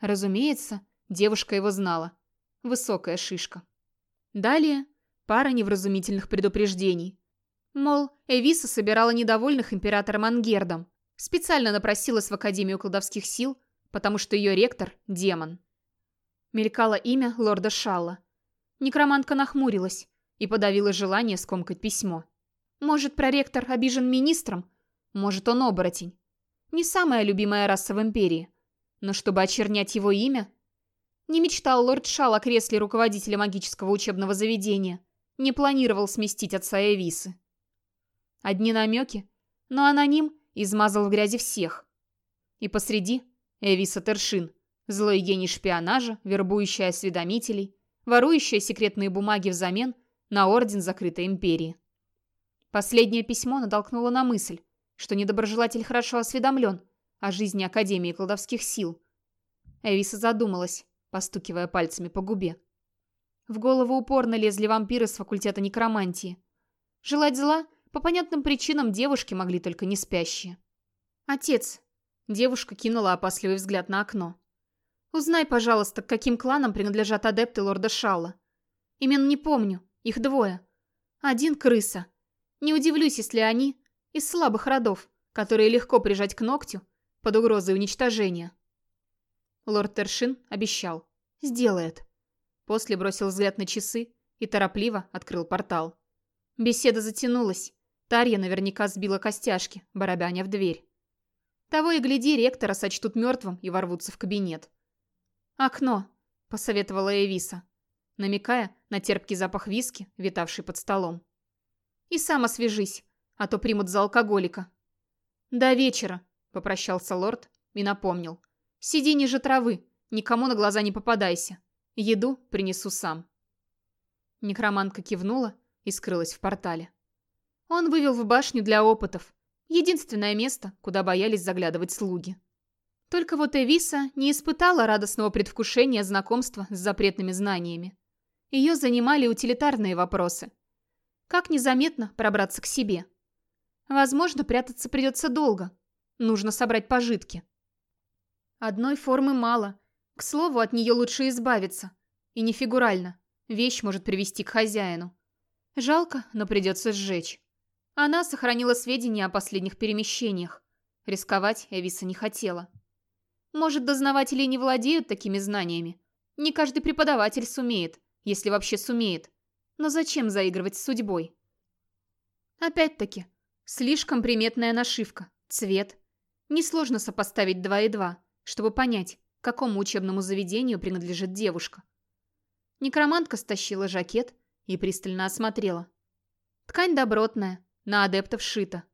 Разумеется, девушка его знала. Высокая шишка. Далее пара невразумительных предупреждений. Мол, Эвиса собирала недовольных императором Ангердом. Специально напросилась в Академию колдовских сил, потому что ее ректор – демон. Мелькало имя лорда Шалла. Некромантка нахмурилась и подавила желание скомкать письмо. Может, проректор обижен министром? Может, он оборотень? Не самая любимая раса в Империи. Но чтобы очернять его имя? Не мечтал лорд Шал о кресле руководителя магического учебного заведения. Не планировал сместить отца Эвисы. Одни намеки, но аноним измазал в грязи всех. И посреди Эвиса Тершин, злой гений шпионажа, вербующий осведомителей, ворующая секретные бумаги взамен на орден закрытой империи. Последнее письмо натолкнуло на мысль, что недоброжелатель хорошо осведомлен о жизни Академии колдовских сил. Эвиса задумалась, постукивая пальцами по губе. В голову упорно лезли вампиры с факультета некромантии. Желать зла по понятным причинам девушки могли только не спящие. «Отец!» Девушка кинула опасливый взгляд на окно. «Узнай, пожалуйста, к каким кланам принадлежат адепты лорда Шалла. Имен не помню, их двое. Один — крыса. Не удивлюсь, если они из слабых родов, которые легко прижать к ногтю под угрозой уничтожения». Лорд Тершин обещал. «Сделает». После бросил взгляд на часы и торопливо открыл портал. Беседа затянулась. Тарья наверняка сбила костяшки, барабаня в дверь. Того и гляди, ректора сочтут мертвым и ворвутся в кабинет. «Окно», — посоветовала Эвиса, намекая на терпкий запах виски, витавший под столом. «И сам освежись, а то примут за алкоголика». «До вечера», — попрощался лорд и напомнил. «Сиди ниже травы, никому на глаза не попадайся. Еду принесу сам». Некромантка кивнула и скрылась в портале. Он вывел в башню для опытов. Единственное место, куда боялись заглядывать слуги. Только вот Эвиса не испытала радостного предвкушения знакомства с запретными знаниями. Ее занимали утилитарные вопросы. Как незаметно пробраться к себе? Возможно, прятаться придется долго. Нужно собрать пожитки. Одной формы мало. К слову, от нее лучше избавиться. И не фигурально. Вещь может привести к хозяину. Жалко, но придется сжечь. Она сохранила сведения о последних перемещениях. Рисковать Эвиса не хотела. Может, дознаватели не владеют такими знаниями? Не каждый преподаватель сумеет, если вообще сумеет. Но зачем заигрывать с судьбой? Опять-таки, слишком приметная нашивка, цвет. Несложно сопоставить два и два, чтобы понять, какому учебному заведению принадлежит девушка. Некромантка стащила жакет и пристально осмотрела. Ткань добротная, на адептов шита.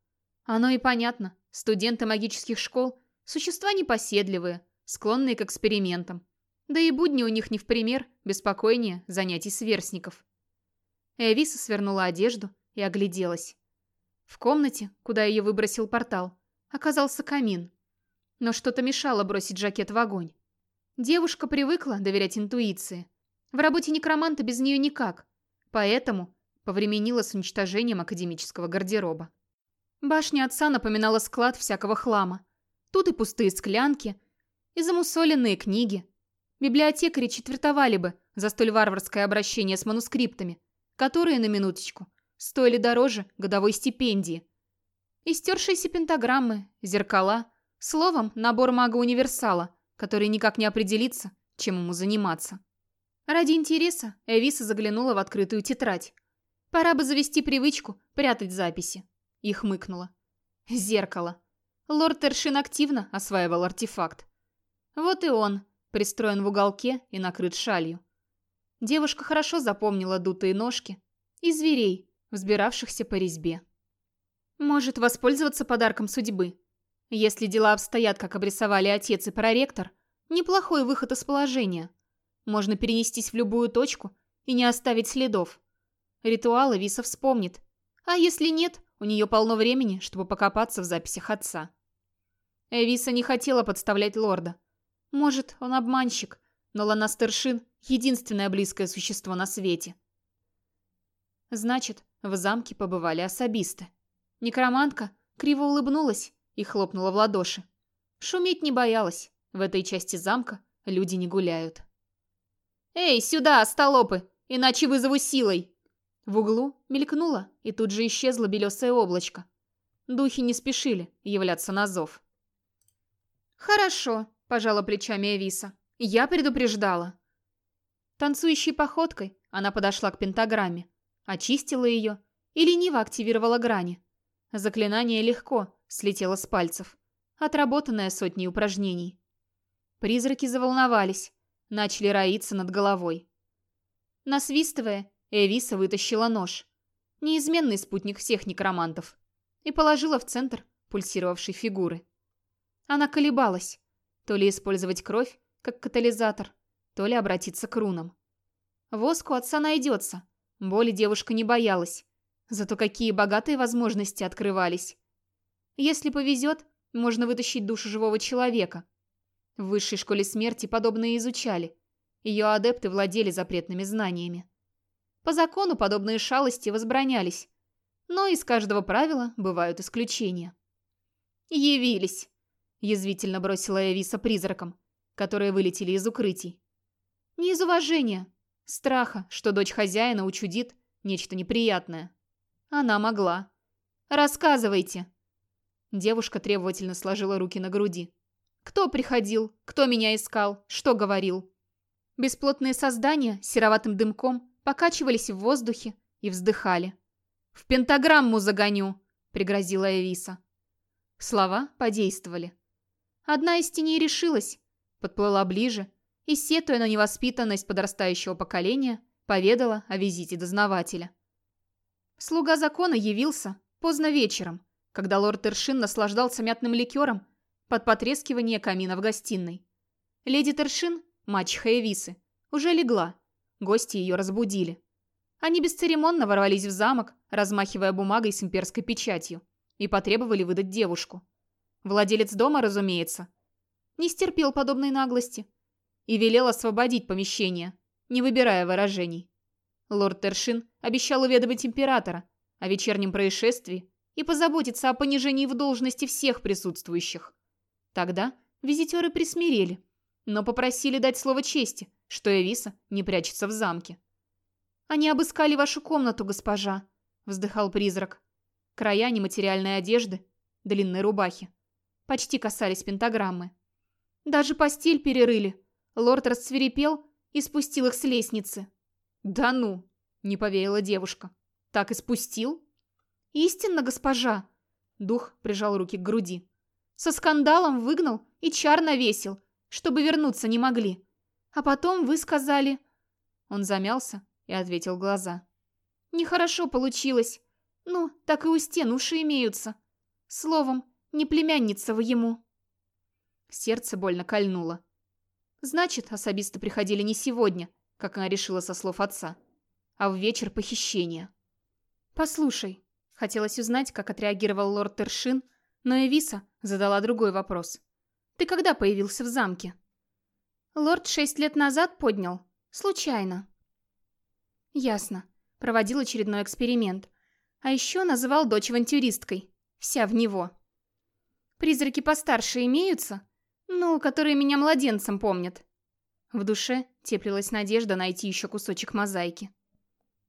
Оно и понятно, студенты магических школ – существа непоседливые, склонные к экспериментам. Да и будни у них не в пример, беспокойнее занятий сверстников. Эвиса свернула одежду и огляделась. В комнате, куда ее выбросил портал, оказался камин. Но что-то мешало бросить жакет в огонь. Девушка привыкла доверять интуиции. В работе некроманта без нее никак. Поэтому повременила с уничтожением академического гардероба. Башня отца напоминала склад всякого хлама. Тут и пустые склянки, и замусоленные книги. Библиотекари четвертовали бы за столь варварское обращение с манускриптами, которые, на минуточку, стоили дороже годовой стипендии. Истершиеся пентаграммы, зеркала, словом, набор мага-универсала, который никак не определится, чем ему заниматься. Ради интереса Эвиса заглянула в открытую тетрадь. Пора бы завести привычку прятать записи. И хмыкнула. Зеркало. Лорд Тершин активно осваивал артефакт. Вот и он, пристроен в уголке и накрыт шалью. Девушка хорошо запомнила дутые ножки и зверей, взбиравшихся по резьбе. Может воспользоваться подарком судьбы. Если дела обстоят, как обрисовали отец и проректор, неплохой выход из положения. Можно перенестись в любую точку и не оставить следов. Ритуалы Виса вспомнит. А если нет, у нее полно времени, чтобы покопаться в записях отца. Эвиса не хотела подставлять лорда. Может, он обманщик, но Ланастершин — единственное близкое существо на свете. Значит, в замке побывали особисты. Некромантка криво улыбнулась и хлопнула в ладоши. Шуметь не боялась. В этой части замка люди не гуляют. «Эй, сюда, столопы, иначе вызову силой!» В углу мелькнуло, и тут же исчезло белесое облачко. Духи не спешили являться на зов. «Хорошо», – пожала плечами Эвиса. «Я предупреждала». Танцующей походкой она подошла к пентаграмме, очистила ее и лениво активировала грани. Заклинание легко слетело с пальцев, отработанное сотней упражнений. Призраки заволновались, начали роиться над головой. Насвистывая, Эвиса вытащила нож, неизменный спутник всех некромантов, и положила в центр пульсировавшей фигуры. Она колебалась, то ли использовать кровь, как катализатор, то ли обратиться к рунам. Воску отца найдется, боли девушка не боялась, зато какие богатые возможности открывались. Если повезет, можно вытащить душу живого человека. В высшей школе смерти подобное изучали. Ее адепты владели запретными знаниями. По закону подобные шалости возбранялись, но из каждого правила бывают исключения. «Явились!» – язвительно бросила Эвиса призраком, которые вылетели из укрытий. Не из уважения, страха, что дочь хозяина учудит нечто неприятное. Она могла. «Рассказывайте!» Девушка требовательно сложила руки на груди. «Кто приходил? Кто меня искал? Что говорил?» Бесплотные создания сероватым дымком покачивались в воздухе и вздыхали. «В пентаграмму загоню!» – пригрозила Эвиса. Слова подействовали. Одна из теней решилась, подплыла ближе и, сетуя на невоспитанность подрастающего поколения, поведала о визите дознавателя. Слуга закона явился поздно вечером, когда лорд Тершин наслаждался мятным ликером под потрескивание камина в гостиной. Леди Тершин, мачеха Эвисы, уже легла, гости ее разбудили. Они бесцеремонно ворвались в замок, размахивая бумагой с имперской печатью, и потребовали выдать девушку. Владелец дома, разумеется, не стерпел подобной наглости и велел освободить помещение, не выбирая выражений. Лорд Тершин обещал уведомить императора о вечернем происшествии и позаботиться о понижении в должности всех присутствующих. Тогда визитеры присмирели, но попросили дать слово чести, что Эвиса не прячется в замке. «Они обыскали вашу комнату, госпожа», — вздыхал призрак. Края нематериальной одежды, длинной рубахи почти касались пентаграммы. Даже постель перерыли. Лорд расцвирепел и спустил их с лестницы. Да ну! Не поверила девушка. Так и спустил? Истинно, госпожа. Дух прижал руки к груди. Со скандалом выгнал и чар навесил, чтобы вернуться не могли. А потом вы сказали... Он замялся и ответил глаза. Нехорошо получилось. Ну, так и у стен уши имеются. Словом, не племянница вы ему. Сердце больно кольнуло. Значит, особисты приходили не сегодня, как она решила со слов отца, а в вечер похищения. «Послушай», — хотелось узнать, как отреагировал лорд Тершин, но Эвиса задала другой вопрос. «Ты когда появился в замке?» «Лорд шесть лет назад поднял. Случайно». «Ясно. Проводил очередной эксперимент. А еще называл дочь авантюристкой. Вся в него». «Призраки постарше имеются?» Ну, которые меня младенцем помнят. В душе теплилась надежда найти еще кусочек мозаики.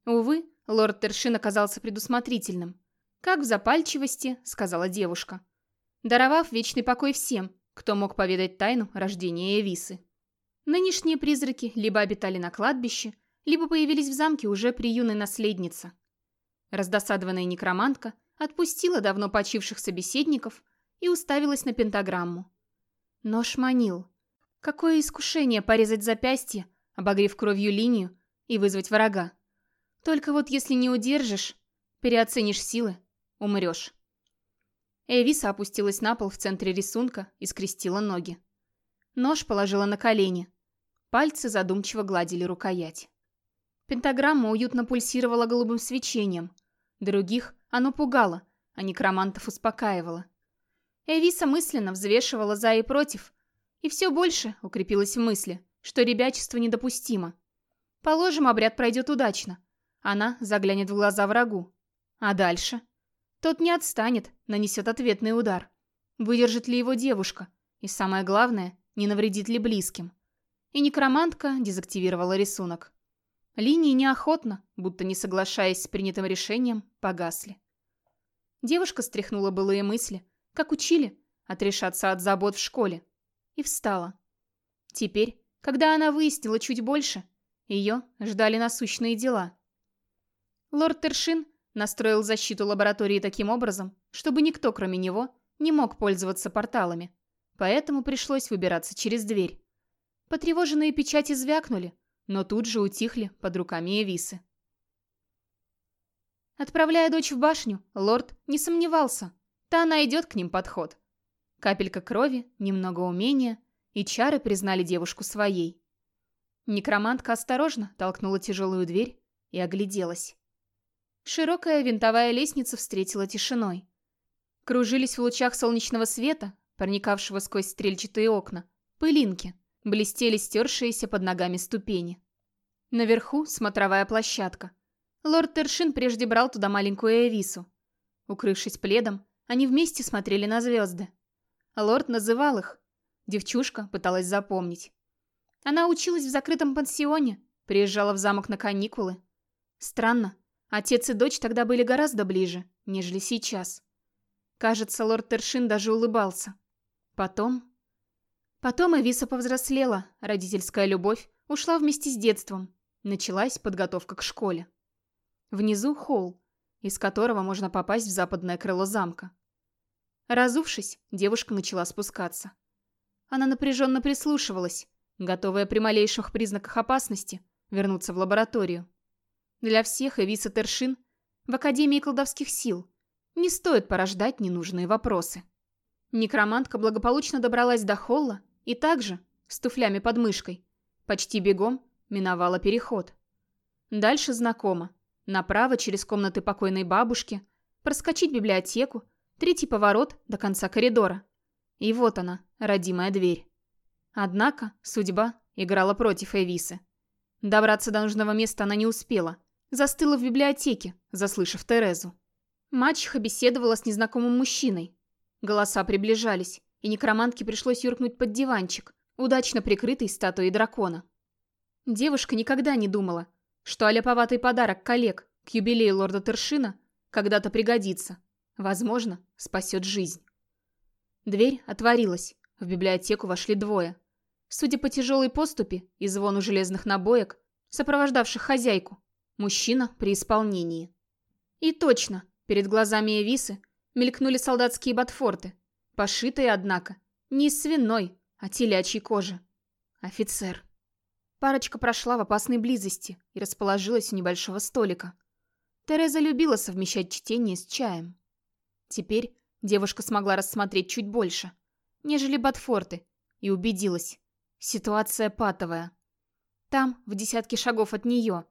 Увы, лорд Тершин оказался предусмотрительным. «Как в запальчивости», — сказала девушка. Даровав вечный покой всем, кто мог поведать тайну рождения Эвисы. Нынешние призраки либо обитали на кладбище, либо появились в замке уже при юной наследнице. Раздосадованная некромантка отпустила давно почивших собеседников и уставилась на пентаграмму. Нож манил. Какое искушение порезать запястье, обогрев кровью линию и вызвать врага. Только вот если не удержишь, переоценишь силы, умрешь. Эвиса опустилась на пол в центре рисунка и скрестила ноги. Нож положила на колени. Пальцы задумчиво гладили рукоять. Пентаграмма уютно пульсировала голубым свечением. Других оно пугало, а некромантов успокаивало. Эвиса мысленно взвешивала за и против, и все больше укрепилась в мысли, что ребячество недопустимо. Положим, обряд пройдет удачно. Она заглянет в глаза врагу. А дальше? Тот не отстанет, нанесет ответный удар. Выдержит ли его девушка? И самое главное, не навредит ли близким? И некромантка дезактивировала рисунок. Линии неохотно, будто не соглашаясь с принятым решением, погасли. Девушка стряхнула былые мысли, как учили, отрешаться от забот в школе. И встала. Теперь, когда она выяснила чуть больше, ее ждали насущные дела. Лорд Тершин настроил защиту лаборатории таким образом, чтобы никто, кроме него, не мог пользоваться порталами. Поэтому пришлось выбираться через дверь. Потревоженные печати звякнули, но тут же утихли под руками Эвисы. Отправляя дочь в башню, лорд не сомневался, Та найдет к ним подход. Капелька крови, немного умения, и чары признали девушку своей. Некромантка осторожно толкнула тяжелую дверь и огляделась. Широкая винтовая лестница встретила тишиной. Кружились в лучах солнечного света, проникавшего сквозь стрельчатые окна, пылинки, блестели стершиеся под ногами ступени. Наверху смотровая площадка. Лорд Тершин прежде брал туда маленькую Эвису. Укрывшись пледом, они вместе смотрели на звезды. Лорд называл их. Девчушка пыталась запомнить. Она училась в закрытом пансионе, приезжала в замок на каникулы. Странно, отец и дочь тогда были гораздо ближе, нежели сейчас. Кажется, лорд Тершин даже улыбался. Потом... Потом Эвиса повзрослела, родительская любовь ушла вместе с детством. Началась подготовка к школе. Внизу холл, из которого можно попасть в западное крыло замка. Разувшись, девушка начала спускаться. Она напряженно прислушивалась, готовая при малейших признаках опасности вернуться в лабораторию. Для всех Эвиса Тершин в Академии колдовских сил не стоит порождать ненужные вопросы. Некромантка благополучно добралась до холла и также, с туфлями под мышкой, почти бегом миновала переход. Дальше знакомо. Направо через комнаты покойной бабушки, проскочить библиотеку, Третий поворот до конца коридора. И вот она, родимая дверь. Однако судьба играла против Эвисы. Добраться до нужного места она не успела. Застыла в библиотеке, заслышав Терезу. Мачеха беседовала с незнакомым мужчиной. Голоса приближались, и некромантке пришлось юркнуть под диванчик, удачно прикрытый статуей дракона. Девушка никогда не думала, что аляповатый подарок коллег к юбилею лорда Тершина когда-то пригодится. Возможно, спасет жизнь. Дверь отворилась. В библиотеку вошли двое. Судя по тяжелой поступе и звону железных набоек, сопровождавших хозяйку, Мужчина при исполнении. И точно, перед глазами Эвисы мелькнули солдатские ботфорты, пошитые, однако, не из свиной, а телячьей кожи. Офицер. Парочка прошла в опасной близости и расположилась у небольшого столика. Тереза любила совмещать чтение с чаем. Теперь девушка смогла рассмотреть чуть больше, нежели Батфорты, и убедилась. Ситуация патовая. Там, в десятке шагов от нее,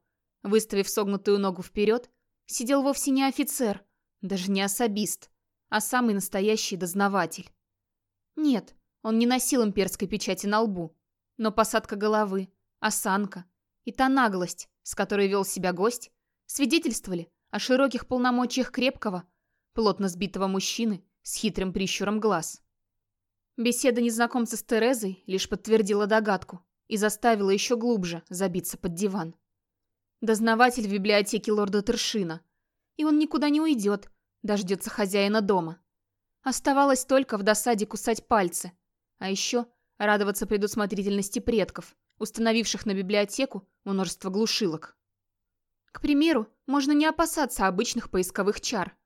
выставив согнутую ногу вперед, сидел вовсе не офицер, даже не особист, а самый настоящий дознаватель. Нет, он не носил имперской печати на лбу, но посадка головы, осанка и та наглость, с которой вел себя гость, свидетельствовали о широких полномочиях крепкого, плотно сбитого мужчины с хитрым прищуром глаз. Беседа незнакомца с Терезой лишь подтвердила догадку и заставила еще глубже забиться под диван. Дознаватель в библиотеке лорда Тершина, и он никуда не уйдет, дождется хозяина дома. Оставалось только в досаде кусать пальцы, а еще радоваться предусмотрительности предков, установивших на библиотеку множество глушилок. К примеру, можно не опасаться обычных поисковых чар.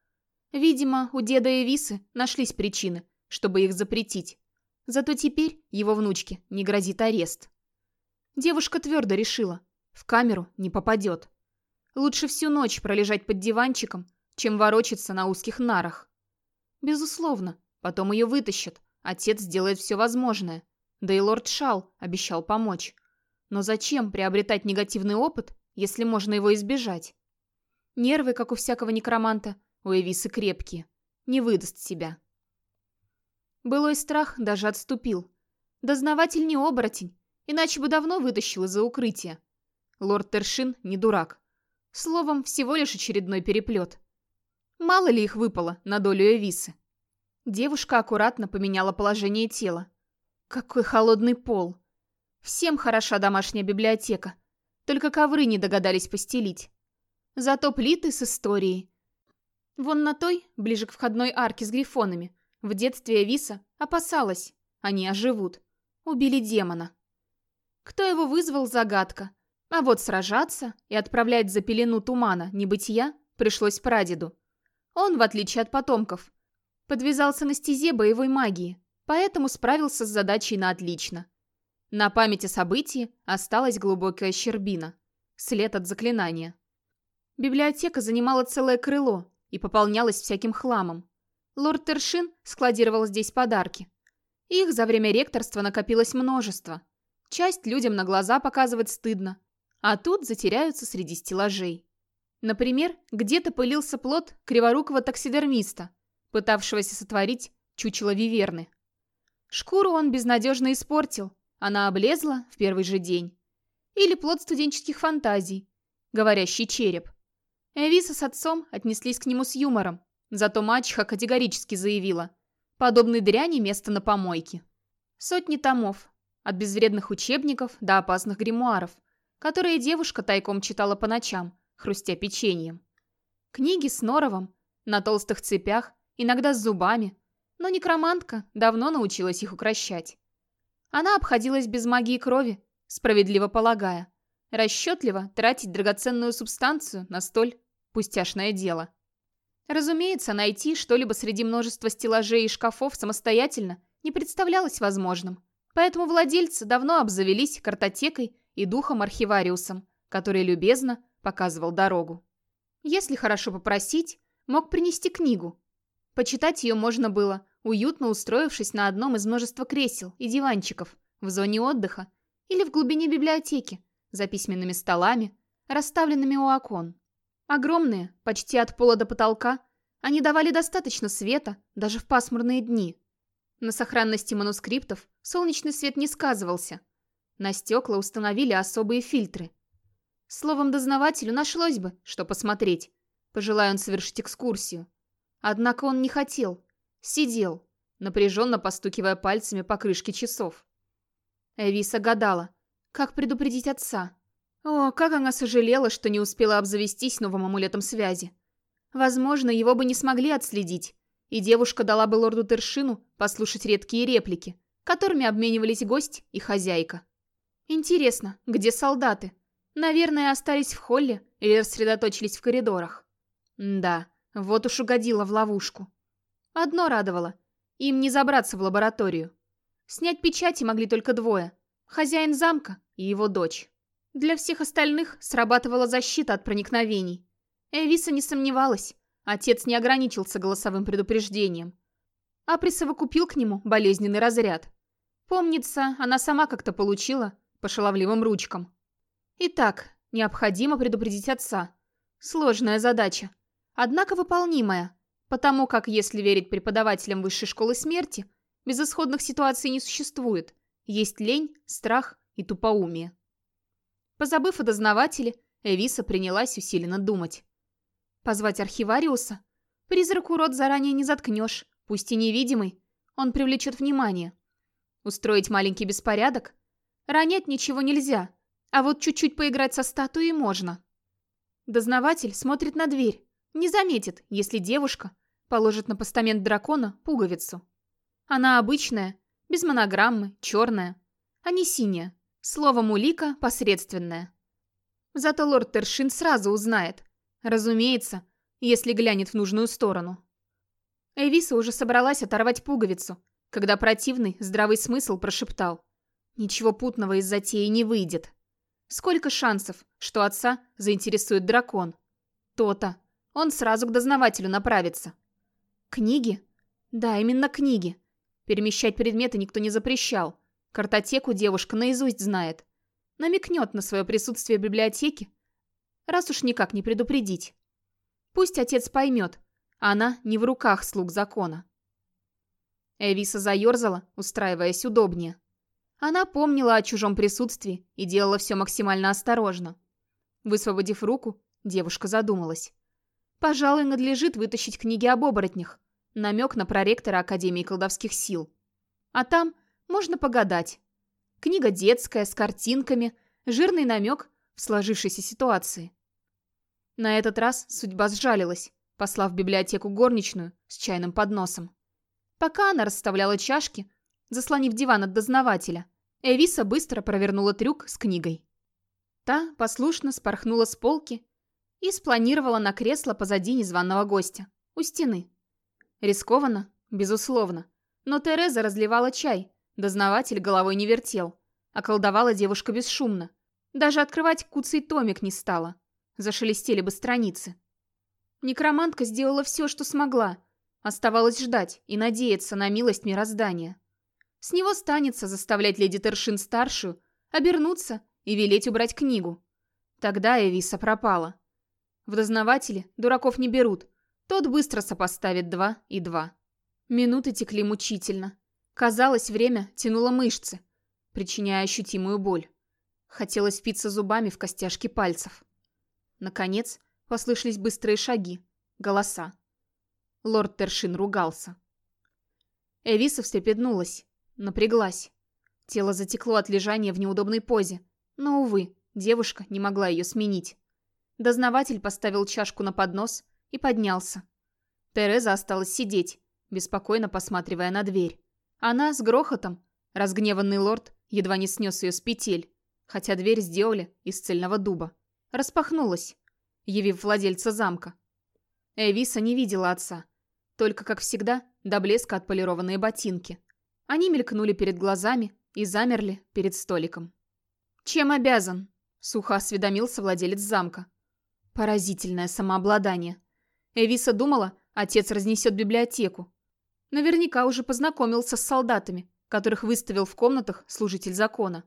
Видимо, у деда Эвисы нашлись причины, чтобы их запретить. Зато теперь его внучке не грозит арест. Девушка твердо решила, в камеру не попадет. Лучше всю ночь пролежать под диванчиком, чем ворочаться на узких нарах. Безусловно, потом ее вытащат, отец сделает все возможное. Да и лорд Шал обещал помочь. Но зачем приобретать негативный опыт, если можно его избежать? Нервы, как у всякого некроманта, у Эвисы крепкие. Не выдаст себя. Былой страх даже отступил. Дознаватель не оборотень, иначе бы давно вытащил из-за укрытия. Лорд Тершин не дурак. Словом, всего лишь очередной переплет. Мало ли их выпало на долю Эвисы. Девушка аккуратно поменяла положение тела. Какой холодный пол. Всем хороша домашняя библиотека. Только ковры не догадались постелить. Зато плиты с историей. Вон на той, ближе к входной арке с грифонами, в детстве Эвиса опасалась. Они оживут. Убили демона. Кто его вызвал, загадка. А вот сражаться и отправлять за пелену тумана небытия пришлось прадеду. Он, в отличие от потомков, подвязался на стезе боевой магии, поэтому справился с задачей на отлично. На память о событии осталась глубокая щербина, след от заклинания. Библиотека занимала целое крыло и пополнялась всяким хламом. Лорд Тершин складировал здесь подарки. Их за время ректорства накопилось множество. Часть людям на глаза показывать стыдно, а тут затеряются среди стеллажей. Например, где-то пылился плод криворукого таксидермиста, пытавшегося сотворить чучело виверны. Шкуру он безнадежно испортил, она облезла в первый же день. Или плод студенческих фантазий, говорящий череп. Эвиса с отцом отнеслись к нему с юмором, зато мачеха категорически заявила, подобной дряни место на помойке. Сотни томов, от безвредных учебников до опасных гримуаров, которые девушка тайком читала по ночам, хрустя печеньем. Книги с норовом, на толстых цепях иногда с зубами, но некромантка давно научилась их укращать. Она обходилась без магии крови, справедливо полагая, расчетливо тратить драгоценную субстанцию на столь пустяшное дело. Разумеется, найти что-либо среди множества стеллажей и шкафов самостоятельно не представлялось возможным, поэтому владельцы давно обзавелись картотекой и духом-архивариусом, который любезно показывал дорогу. Если хорошо попросить, мог принести книгу, Почитать ее можно было, уютно устроившись на одном из множества кресел и диванчиков в зоне отдыха или в глубине библиотеки, за письменными столами, расставленными у окон. Огромные, почти от пола до потолка, они давали достаточно света даже в пасмурные дни. На сохранности манускриптов солнечный свет не сказывался. На стекла установили особые фильтры. Словом, дознавателю нашлось бы, что посмотреть, пожелая он совершить экскурсию. Однако он не хотел. Сидел, напряженно постукивая пальцами по крышке часов. Эвиса гадала, как предупредить отца. О, как она сожалела, что не успела обзавестись новым амулетом связи. Возможно, его бы не смогли отследить, и девушка дала бы лорду Тершину послушать редкие реплики, которыми обменивались гость и хозяйка. Интересно, где солдаты? Наверное, остались в холле или рассредоточились в коридорах. да, вот уж угодила в ловушку. Одно радовало. Им не забраться в лабораторию. Снять печати могли только двое. Хозяин замка и его дочь. Для всех остальных срабатывала защита от проникновений. Эвиса не сомневалась. Отец не ограничился голосовым предупреждением, а присовокупил к нему болезненный разряд. Помнится, она сама как-то получила по шаловливым ручкам. Итак, необходимо предупредить отца. Сложная задача. Однако выполнимая, потому как, если верить преподавателям высшей школы смерти, безысходных ситуаций не существует. Есть лень, страх и тупоумие. Позабыв о дознавателе, Эвиса принялась усиленно думать. Позвать архивариуса? Призраку рот заранее не заткнешь, пусть и невидимый. Он привлечет внимание. Устроить маленький беспорядок? Ронять ничего нельзя, а вот чуть-чуть поиграть со статуей можно. Дознаватель смотрит на дверь, не заметит, если девушка положит на постамент дракона пуговицу. Она обычная, без монограммы, черная, а не синяя. Словом, улика посредственная. Зато лорд Тершин сразу узнает. Разумеется, если глянет в нужную сторону. Эвиса уже собралась оторвать пуговицу, когда противный здравый смысл прошептал. Ничего путного из затеи не выйдет. Сколько шансов, что отца заинтересует дракон? То-то. Он сразу к дознавателю направится. Книги? Да, именно книги. Перемещать предметы никто не запрещал. Картотеку девушка наизусть знает. Намекнет на свое присутствие в библиотеке, раз уж никак не предупредить. Пусть отец поймет, она не в руках слуг закона. Эвиса заерзала, устраиваясь удобнее. Она помнила о чужом присутствии и делала все максимально осторожно. Высвободив руку, девушка задумалась. Пожалуй, надлежит вытащить книги об оборотнях. Намек на проректора Академии колдовских сил. А там можно погадать. Книга детская, с картинками, жирный намек в сложившейся ситуации. На этот раз судьба сжалилась, послав в библиотеку горничную с чайным подносом. Пока она расставляла чашки, заслонив диван от дознавателя, Эвиса быстро провернула трюк с книгой. Та послушно спорхнула с полки и спланировала на кресло позади незваного гостя, у стены. Рискованно, безусловно, но Тереза разливала чай, дознаватель головой не вертел, а колдовала девушка бесшумно. Даже открывать куцый томик не стала. Зашелестели бы страницы. Некромантка сделала все, что смогла. Оставалось ждать и надеяться на милость мироздания. С него станется заставлять леди Тершин-старшую обернуться и велеть убрать книгу. Тогда Эвиса пропала. В дознаватели дураков не берут. Тот быстро сопоставит два и два. Минуты текли мучительно. Казалось, время тянуло мышцы, причиняя ощутимую боль. Хотелось впиться зубами в костяшки пальцев. Наконец, послышались быстрые шаги, голоса. Лорд Тершин ругался. Эвиса встрепеднулась. Напряглась. Тело затекло от лежания в неудобной позе. Но, увы, девушка не могла ее сменить. Дознаватель поставил чашку на поднос и поднялся. Тереза осталась сидеть, беспокойно посматривая на дверь. Она с грохотом, разгневанный лорд, едва не снес ее с петель, хотя дверь сделали из цельного дуба. Распахнулась, явив владельца замка. Эвиса не видела отца, только, как всегда, до блеска отполированные ботинки – они мелькнули перед глазами и замерли перед столиком. «Чем обязан?» – сухо осведомился владелец замка. Поразительное самообладание. Эвиса думала, отец разнесет библиотеку. Наверняка уже познакомился с солдатами, которых выставил в комнатах служитель закона.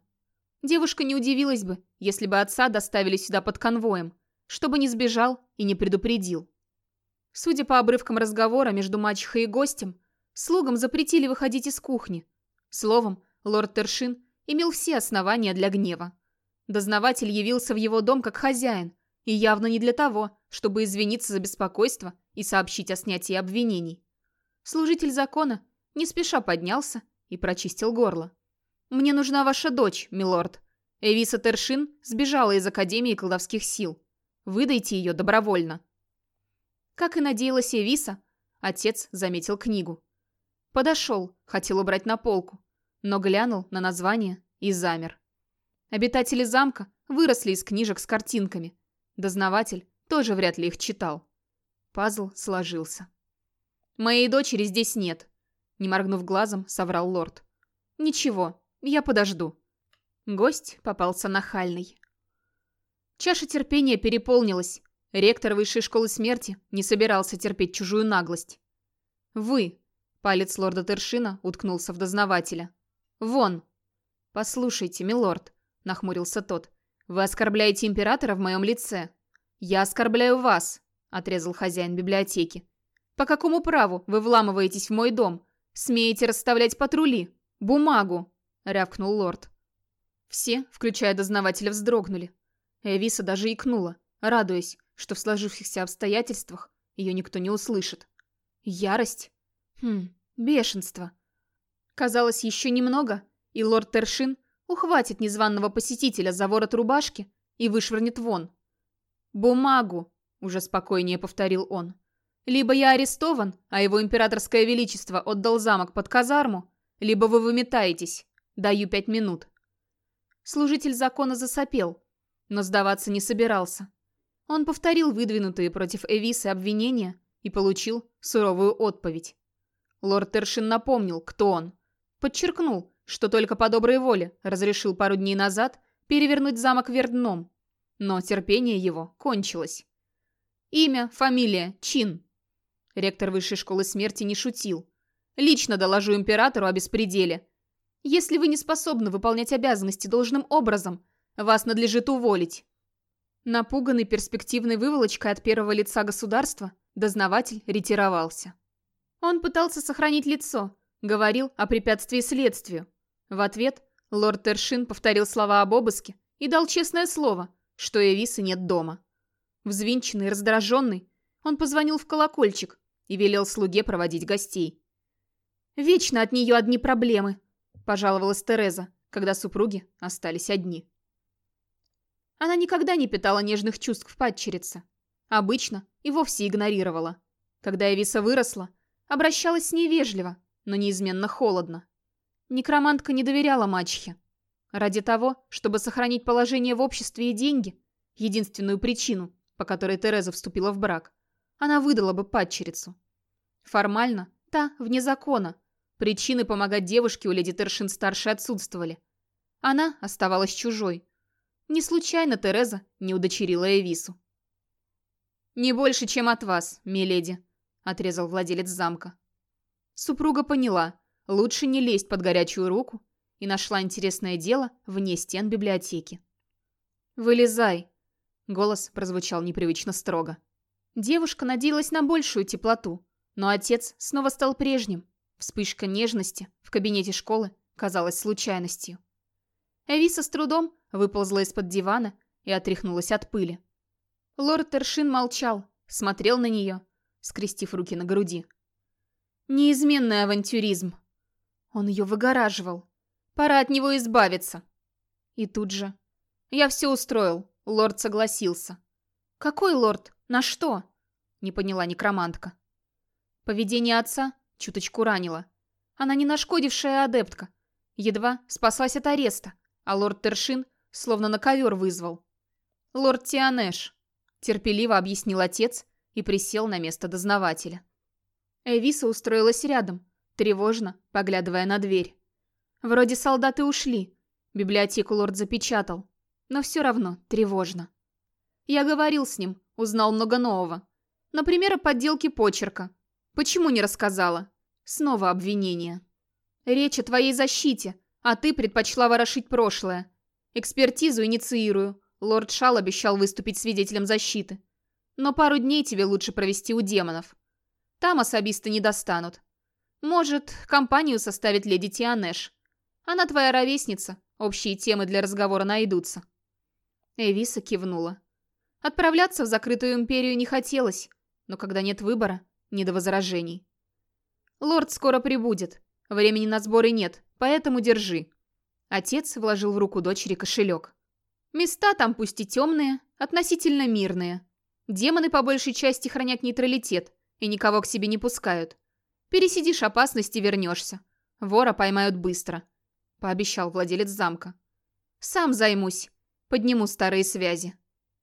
Девушка не удивилась бы, если бы отца доставили сюда под конвоем, чтобы не сбежал и не предупредил. Судя по обрывкам разговора между мачехой и гостем, Слугам запретили выходить из кухни. Словом, лорд Тершин имел все основания для гнева. Дознаватель явился в его дом как хозяин, и явно не для того, чтобы извиниться за беспокойство и сообщить о снятии обвинений. Служитель закона не спеша поднялся и прочистил горло. «Мне нужна ваша дочь, милорд. Эвиса Тершин сбежала из Академии колдовских сил. Выдайте ее добровольно». Как и надеялась Эвиса, отец заметил книгу. Подошел, хотел убрать на полку, но глянул на название и замер. Обитатели замка выросли из книжек с картинками. Дознаватель тоже вряд ли их читал. Пазл сложился. «Моей дочери здесь нет», — не моргнув глазом, соврал лорд. «Ничего, я подожду». Гость попался нахальный. Чаша терпения переполнилась. Ректор высшей школы смерти не собирался терпеть чужую наглость. «Вы!» — палец лорда Тершина уткнулся в дознавателя. «Вон!» «Послушайте, милорд», — нахмурился тот. «Вы оскорбляете императора в моем лице». «Я оскорбляю вас», — отрезал хозяин библиотеки. «По какому праву вы вламываетесь в мой дом? Смеете расставлять патрули? Бумагу!» — рявкнул лорд. Все, включая дознавателя, вздрогнули. Эвиса даже икнула, радуясь, что в сложившихся обстоятельствах ее никто не услышит. Ярость? Хм, бешенство. Казалось, еще немного, и лорд Тершин ухватит незваного посетителя за ворот рубашки и вышвырнет вон. «Бумагу», — уже спокойнее повторил он. «Либо я арестован, а его императорское величество отдал замок под казарму, либо вы выметаетесь. Даю пять минут». Служитель закона засопел, но сдаваться не собирался. Он повторил выдвинутые против Эвисы обвинения и получил суровую отповедь. Лорд Тершин напомнил, кто он. Подчеркнул, что только по доброй воле разрешил пару дней назад перевернуть замок вверх дном. Но терпение его кончилось. Имя, фамилия, чин. Ректор высшей школы смерти не шутил. Лично доложу императору о беспределе. Если вы не способны выполнять обязанности должным образом, вас надлежит уволить. Напуганный перспективной выволочкой от первого лица государства, дознаватель ретировался. Он пытался сохранить лицо, говорил о препятствии следствию, в ответ лорд Тершин повторил слова об обыске и дал честное слово, что Эвисы нет дома. Взвинченный раздраженный, он позвонил в колокольчик и велел слуге проводить гостей. «Вечно от нее одни проблемы», – пожаловалась Тереза, когда супруги остались одни. Она никогда не питала нежных чувств в падчерице. Обычно и вовсе игнорировала. Когда Эвиса выросла, обращалась с ней вежливо, но неизменно холодно. Некромантка не доверяла мачехе. Ради того, чтобы сохранить положение в обществе и деньги, единственную причину, по которой Тереза вступила в брак, она выдала бы падчерицу. Формально, та, вне закона, причины помогать девушке у леди Тершин-старшей отсутствовали. Она оставалась чужой. Не случайно Тереза не удочерила Эвису. «Не больше, чем от вас, миледи», — отрезал владелец замка. Супруга поняла, Лучше не лезть под горячую руку и нашла интересное дело вне стен библиотеки. «Вылезай!» — голос прозвучал непривычно строго. Девушка надеялась на большую теплоту, но отец снова стал прежним. Вспышка нежности в кабинете школы казалась случайностью. Эвиса с трудом выползла из-под дивана и отряхнулась от пыли. Лорд Тершин молчал, смотрел на нее, скрестив руки на груди. Неизменный авантюризм. Он ее выгораживал. Пора от него избавиться. И тут же. Я все устроил. Лорд согласился. Какой лорд? На что? Не поняла некромантка. Поведение отца чуточку ранило. Она не нашкодившая адептка. Едва спаслась от ареста, а лорд Тершин словно на ковер вызвал. «Лорд Тианеш», — терпеливо объяснил отец и присел на место дознавателя. Эвиса устроилась рядом, тревожно поглядывая на дверь. Вроде солдаты ушли. Библиотеку лорд запечатал. Но все равно тревожно. Я говорил с ним, узнал много нового. Например, о подделке почерка. Почему не рассказала? Снова обвинение. Речь о твоей защите, а ты предпочла ворошить прошлое. Экспертизу инициирую. Лорд Шал обещал выступить свидетелем защиты. Но пару дней тебе лучше провести у демонов. Там особисты не достанут. Может, компанию составит леди Тианеш. Она твоя ровесница, общие темы для разговора найдутся. Эвиса кивнула. Отправляться в закрытую империю не хотелось, но когда нет выбора, не до возражений. Лорд скоро прибудет. Времени на сборы нет, поэтому держи. Отец вложил в руку дочери кошелек. Места там пусть и темные, относительно мирные. Демоны по большей части хранят нейтралитет и никого к себе не пускают. Пересидишь опасность и вернешься. Вора поймают быстро», — пообещал владелец замка. Сам займусь. Подниму старые связи.